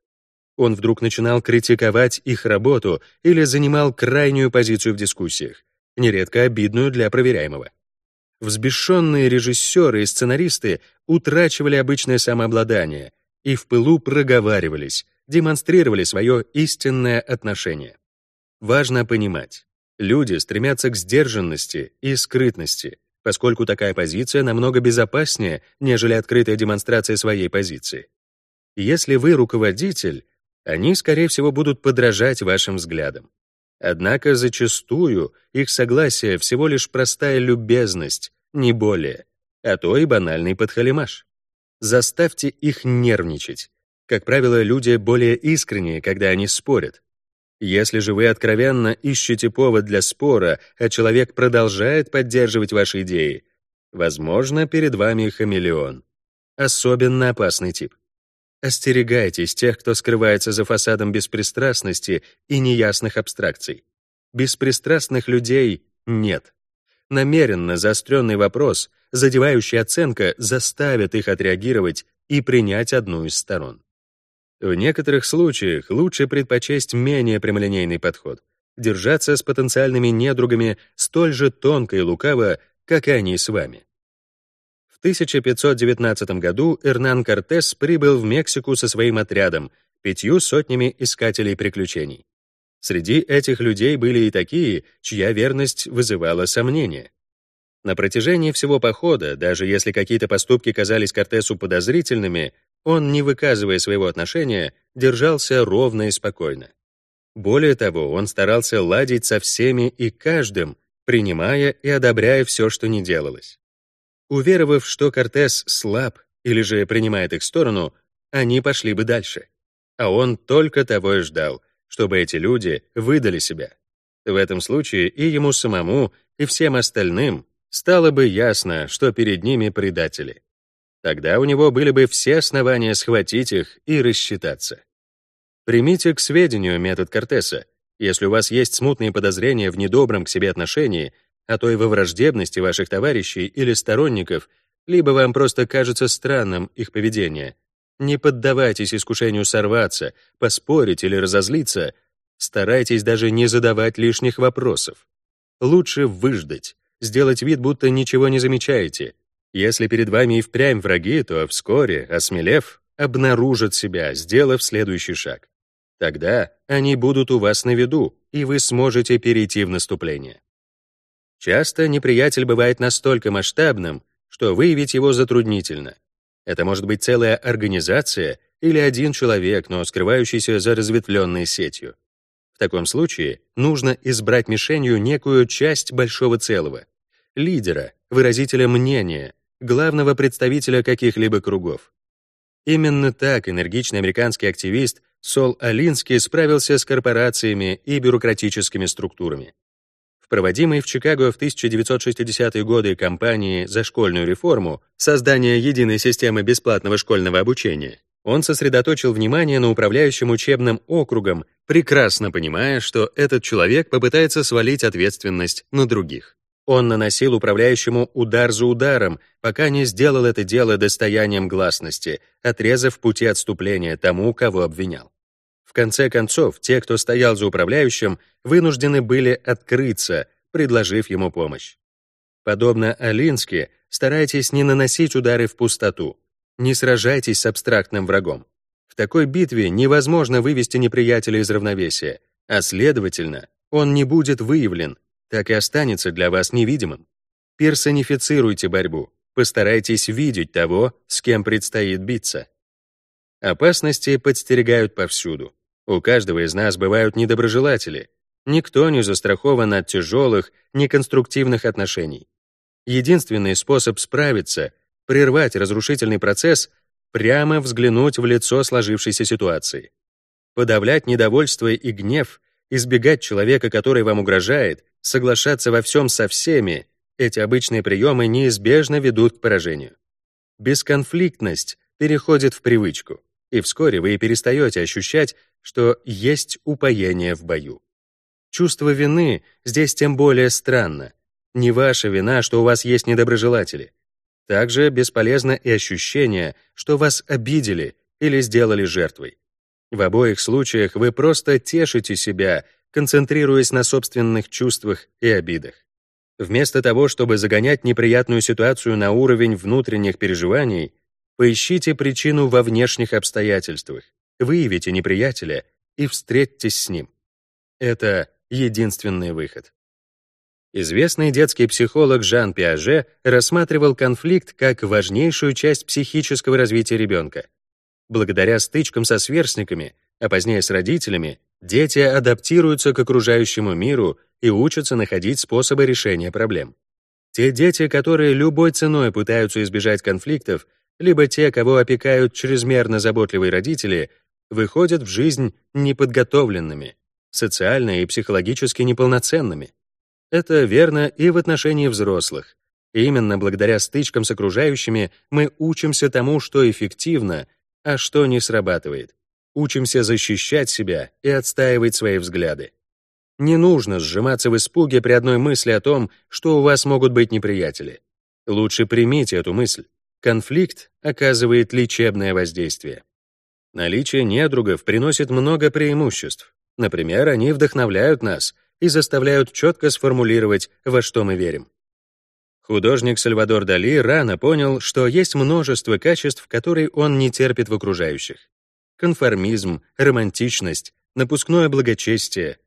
Он вдруг начинал критиковать их работу или занимал крайнюю позицию в дискуссиях, нередко обидную для проверяемого. Взбешенные режиссеры и сценаристы утрачивали обычное самообладание и в пылу проговаривались, демонстрировали свое истинное отношение. Важно понимать, люди стремятся к сдержанности и скрытности, поскольку такая позиция намного безопаснее, нежели открытая демонстрация своей позиции. Если вы руководитель, они, скорее всего, будут подражать вашим взглядам. Однако зачастую их согласие всего лишь простая любезность, не более, а то и банальный подхалимаш. Заставьте их нервничать. Как правило, люди более искренние, когда они спорят. Если же вы откровенно ищете повод для спора, а человек продолжает поддерживать ваши идеи, возможно, перед вами хамелеон. Особенно опасный тип. Остерегайтесь тех, кто скрывается за фасадом беспристрастности и неясных абстракций. Беспристрастных людей нет. Намеренно заостренный вопрос, задевающий оценка, заставит их отреагировать и принять одну из сторон. В некоторых случаях лучше предпочесть менее прямолинейный подход, держаться с потенциальными недругами столь же тонко и лукаво, как и они с вами. 1519 году Эрнан Кортес прибыл в Мексику со своим отрядом, пятью сотнями искателей приключений. Среди этих людей были и такие, чья верность вызывала сомнения. На протяжении всего похода, даже если какие-то поступки казались Кортесу подозрительными, он, не выказывая своего отношения, держался ровно и спокойно. Более того, он старался ладить со всеми и каждым, принимая и одобряя все, что не делалось. Уверовав, что Кортес слаб или же принимает их сторону, они пошли бы дальше. А он только того и ждал, чтобы эти люди выдали себя. В этом случае и ему самому, и всем остальным стало бы ясно, что перед ними предатели. Тогда у него были бы все основания схватить их и рассчитаться. Примите к сведению метод Кортеса. Если у вас есть смутные подозрения в недобром к себе отношении, а то и во враждебности ваших товарищей или сторонников, либо вам просто кажется странным их поведение. Не поддавайтесь искушению сорваться, поспорить или разозлиться, старайтесь даже не задавать лишних вопросов. Лучше выждать, сделать вид, будто ничего не замечаете. Если перед вами и впрямь враги, то вскоре, осмелев, обнаружат себя, сделав следующий шаг. Тогда они будут у вас на виду, и вы сможете перейти в наступление. Часто неприятель бывает настолько масштабным, что выявить его затруднительно. Это может быть целая организация или один человек, но скрывающийся за разветвленной сетью. В таком случае нужно избрать мишенью некую часть большого целого, лидера, выразителя мнения, главного представителя каких-либо кругов. Именно так энергичный американский активист Сол Алинский справился с корпорациями и бюрократическими структурами. В проводимой в Чикаго в 1960-е годы кампании за школьную реформу создание единой системы бесплатного школьного обучения он сосредоточил внимание на управляющем учебным округом, прекрасно понимая, что этот человек попытается свалить ответственность на других. Он наносил управляющему удар за ударом, пока не сделал это дело достоянием гласности, отрезав пути отступления тому, кого обвинял. В конце концов, те, кто стоял за управляющим, вынуждены были открыться, предложив ему помощь. Подобно Алински, старайтесь не наносить удары в пустоту. Не сражайтесь с абстрактным врагом. В такой битве невозможно вывести неприятеля из равновесия, а следовательно, он не будет выявлен, так и останется для вас невидимым. Персонифицируйте борьбу, постарайтесь видеть того, с кем предстоит биться. Опасности подстерегают повсюду. У каждого из нас бывают недоброжелатели. Никто не застрахован от тяжелых, неконструктивных отношений. Единственный способ справиться — прервать разрушительный процесс — прямо взглянуть в лицо сложившейся ситуации. Подавлять недовольство и гнев, избегать человека, который вам угрожает, соглашаться во всем со всеми — эти обычные приемы неизбежно ведут к поражению. Бесконфликтность переходит в привычку, и вскоре вы перестаете ощущать, что есть упоение в бою. Чувство вины здесь тем более странно. Не ваша вина, что у вас есть недоброжелатели. Также бесполезно и ощущение, что вас обидели или сделали жертвой. В обоих случаях вы просто тешите себя, концентрируясь на собственных чувствах и обидах. Вместо того, чтобы загонять неприятную ситуацию на уровень внутренних переживаний, поищите причину во внешних обстоятельствах, выявите неприятеля и встретьтесь с ним. Это единственный выход. Известный детский психолог Жан Пиаже рассматривал конфликт как важнейшую часть психического развития ребенка. Благодаря стычкам со сверстниками, а позднее с родителями, Дети адаптируются к окружающему миру и учатся находить способы решения проблем. Те дети, которые любой ценой пытаются избежать конфликтов, либо те, кого опекают чрезмерно заботливые родители, выходят в жизнь неподготовленными, социально и психологически неполноценными. Это верно и в отношении взрослых. именно благодаря стычкам с окружающими мы учимся тому, что эффективно, а что не срабатывает. Учимся защищать себя и отстаивать свои взгляды. Не нужно сжиматься в испуге при одной мысли о том, что у вас могут быть неприятели. Лучше примите эту мысль. Конфликт оказывает лечебное воздействие. Наличие недругов приносит много преимуществ. Например, они вдохновляют нас и заставляют четко сформулировать, во что мы верим. Художник Сальвадор Дали рано понял, что есть множество качеств, которые он не терпит в окружающих конформизм, романтичность, напускное благочестие.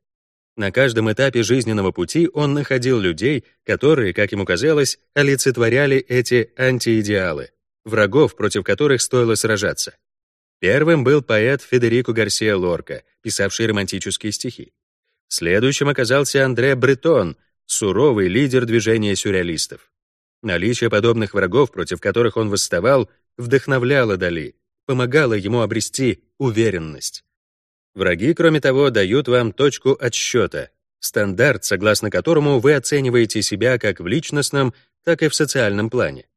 На каждом этапе жизненного пути он находил людей, которые, как ему казалось, олицетворяли эти антиидеалы, врагов, против которых стоило сражаться. Первым был поэт Федерико Гарсия Лорка, писавший романтические стихи. Следующим оказался Андре Бретон, суровый лидер движения сюрреалистов. Наличие подобных врагов, против которых он восставал, вдохновляло Дали, помогало ему обрести уверенность. Враги, кроме того, дают вам точку отсчета, стандарт, согласно которому вы оцениваете себя как в личностном, так и в социальном плане.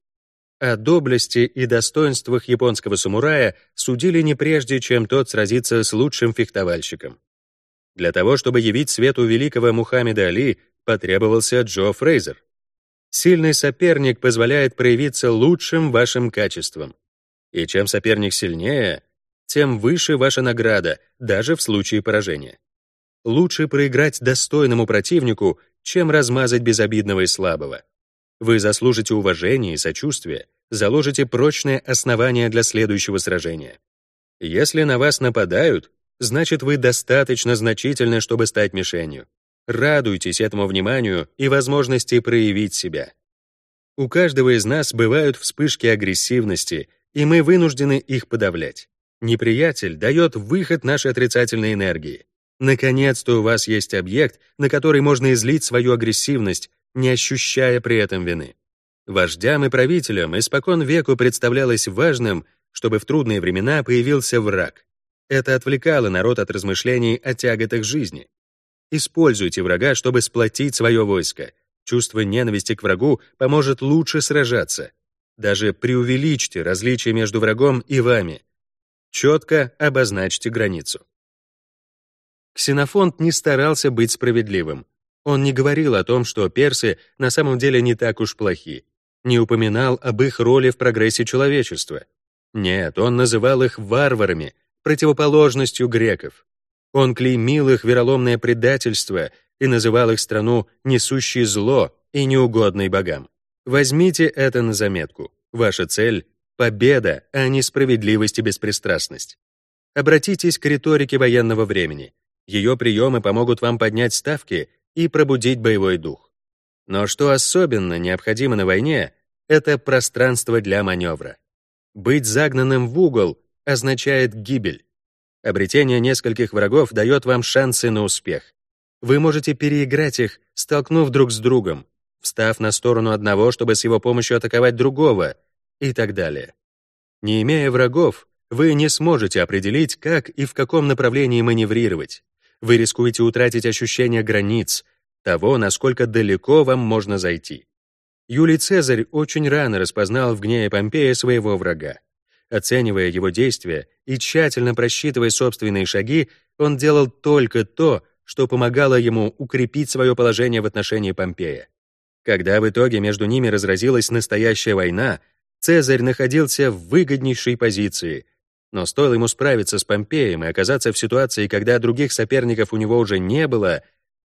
О доблести и достоинствах японского самурая судили не прежде, чем тот сразится с лучшим фехтовальщиком. Для того, чтобы явить свету великого Мухаммеда Али, потребовался Джо Фрейзер. Сильный соперник позволяет проявиться лучшим вашим качеством. И чем соперник сильнее, тем выше ваша награда, даже в случае поражения. Лучше проиграть достойному противнику, чем размазать безобидного и слабого. Вы заслужите уважение и сочувствие, заложите прочное основание для следующего сражения. Если на вас нападают, значит вы достаточно значительны, чтобы стать мишенью. Радуйтесь этому вниманию и возможности проявить себя. У каждого из нас бывают вспышки агрессивности, и мы вынуждены их подавлять. Неприятель дает выход нашей отрицательной энергии. Наконец-то у вас есть объект, на который можно излить свою агрессивность, не ощущая при этом вины. Вождям и правителям испокон веку представлялось важным, чтобы в трудные времена появился враг. Это отвлекало народ от размышлений о тяготах жизни. Используйте врага, чтобы сплотить свое войско. Чувство ненависти к врагу поможет лучше сражаться. Даже преувеличьте различия между врагом и вами. Четко обозначьте границу. Ксенофонт не старался быть справедливым. Он не говорил о том, что персы на самом деле не так уж плохи, не упоминал об их роли в прогрессе человечества. Нет, он называл их варварами, противоположностью греков. Он клеймил их вероломное предательство и называл их страну несущей зло и неугодной богам. Возьмите это на заметку. Ваша цель — победа, а не справедливость и беспристрастность. Обратитесь к риторике военного времени. Ее приемы помогут вам поднять ставки и пробудить боевой дух. Но что особенно необходимо на войне, это пространство для маневра. Быть загнанным в угол означает гибель. Обретение нескольких врагов дает вам шансы на успех. Вы можете переиграть их, столкнув друг с другом, встав на сторону одного, чтобы с его помощью атаковать другого, и так далее. Не имея врагов, вы не сможете определить, как и в каком направлении маневрировать. Вы рискуете утратить ощущение границ, того, насколько далеко вам можно зайти. Юлий Цезарь очень рано распознал в гневе Помпея своего врага. Оценивая его действия и тщательно просчитывая собственные шаги, он делал только то, что помогало ему укрепить свое положение в отношении Помпея. Когда в итоге между ними разразилась настоящая война, Цезарь находился в выгоднейшей позиции, но стоило ему справиться с Помпеем и оказаться в ситуации, когда других соперников у него уже не было,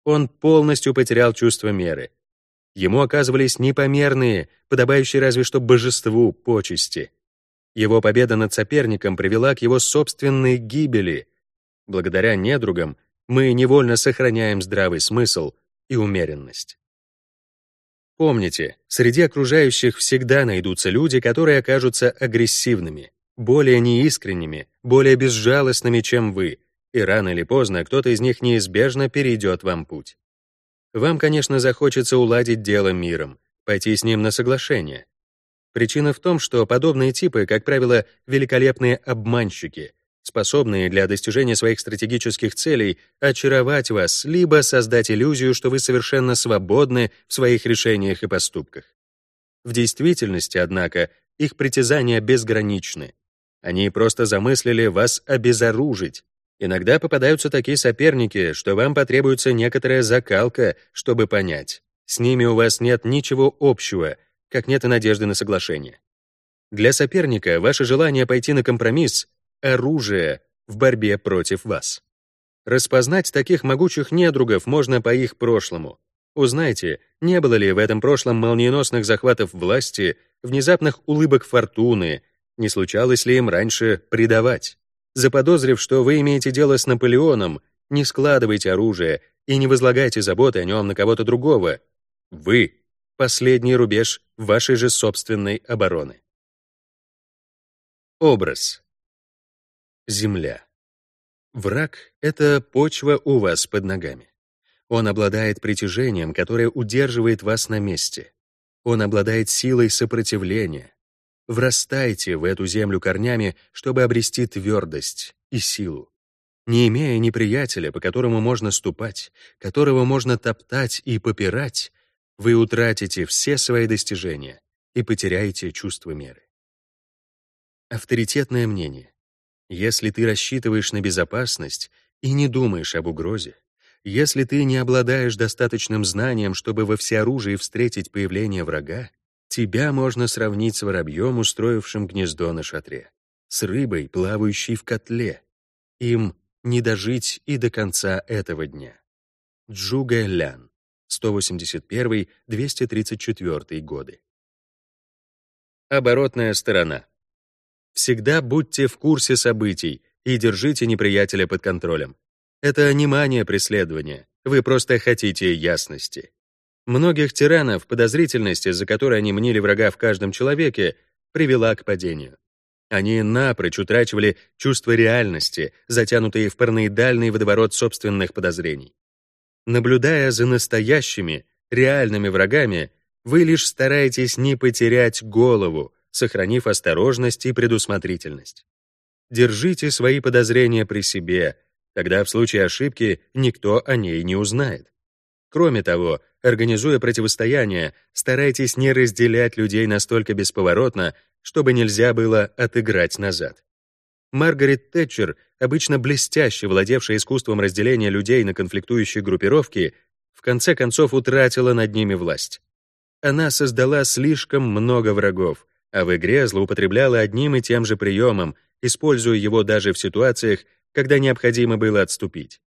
он полностью потерял чувство меры. Ему оказывались непомерные, подобающие разве что божеству, почести. Его победа над соперником привела к его собственной гибели. Благодаря недругам мы невольно сохраняем здравый смысл и умеренность. Помните, среди окружающих всегда найдутся люди, которые окажутся агрессивными, более неискренними, более безжалостными, чем вы, и рано или поздно кто-то из них неизбежно перейдет вам путь. Вам, конечно, захочется уладить дело миром, пойти с ним на соглашение. Причина в том, что подобные типы, как правило, великолепные обманщики, способные для достижения своих стратегических целей очаровать вас, либо создать иллюзию, что вы совершенно свободны в своих решениях и поступках. В действительности, однако, их притязания безграничны. Они просто замыслили вас обезоружить. Иногда попадаются такие соперники, что вам потребуется некоторая закалка, чтобы понять. С ними у вас нет ничего общего, как нет и надежды на соглашение. Для соперника ваше желание пойти на компромисс — оружие в борьбе против вас. Распознать таких могучих недругов можно по их прошлому. Узнайте, не было ли в этом прошлом молниеносных захватов власти, внезапных улыбок фортуны, не случалось ли им раньше предавать. Заподозрив, что вы имеете дело с Наполеоном, не складывайте оружие и не возлагайте заботы о нем на кого-то другого. Вы — последний рубеж вашей же собственной обороны. Образ. Земля. Враг — это почва у вас под ногами. Он обладает притяжением, которое удерживает вас на месте. Он обладает силой сопротивления, Врастайте в эту землю корнями, чтобы обрести твердость и силу. Не имея неприятеля, по которому можно ступать, которого можно топтать и попирать, вы утратите все свои достижения и потеряете чувство меры. Авторитетное мнение. Если ты рассчитываешь на безопасность и не думаешь об угрозе, если ты не обладаешь достаточным знанием, чтобы во всеоружии встретить появление врага, Тебя можно сравнить с воробьем, устроившим гнездо на шатре, с рыбой, плавающей в котле. Им не дожить и до конца этого дня. Джуга Лян, 181-234 годы. Оборотная сторона. Всегда будьте в курсе событий и держите неприятеля под контролем. Это не мания преследования, вы просто хотите ясности. Многих тиранов подозрительность, из-за которой они мнили врага в каждом человеке, привела к падению. Они напрочь утрачивали чувство реальности, затянутые в параноидальный водоворот собственных подозрений. Наблюдая за настоящими, реальными врагами, вы лишь стараетесь не потерять голову, сохранив осторожность и предусмотрительность. Держите свои подозрения при себе, Тогда в случае ошибки никто о ней не узнает. Кроме того, организуя противостояние, старайтесь не разделять людей настолько бесповоротно, чтобы нельзя было отыграть назад. Маргарет Тэтчер, обычно блестяще владевшая искусством разделения людей на конфликтующие группировки, в конце концов утратила над ними власть. Она создала слишком много врагов, а в игре злоупотребляла одним и тем же приемом, используя его даже в ситуациях, когда необходимо было отступить.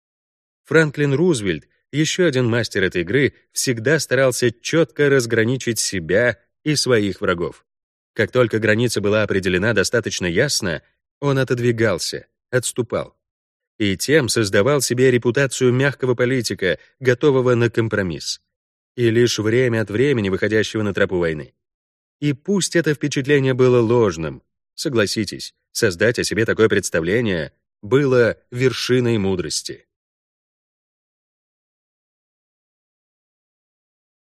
Франклин Рузвельт, еще один мастер этой игры, всегда старался четко разграничить себя и своих врагов. Как только граница была определена достаточно ясно, он отодвигался, отступал. И тем создавал себе репутацию мягкого политика, готового на компромисс. И лишь время от времени выходящего на тропу войны. И пусть это впечатление было ложным, согласитесь, создать о себе такое представление было вершиной мудрости.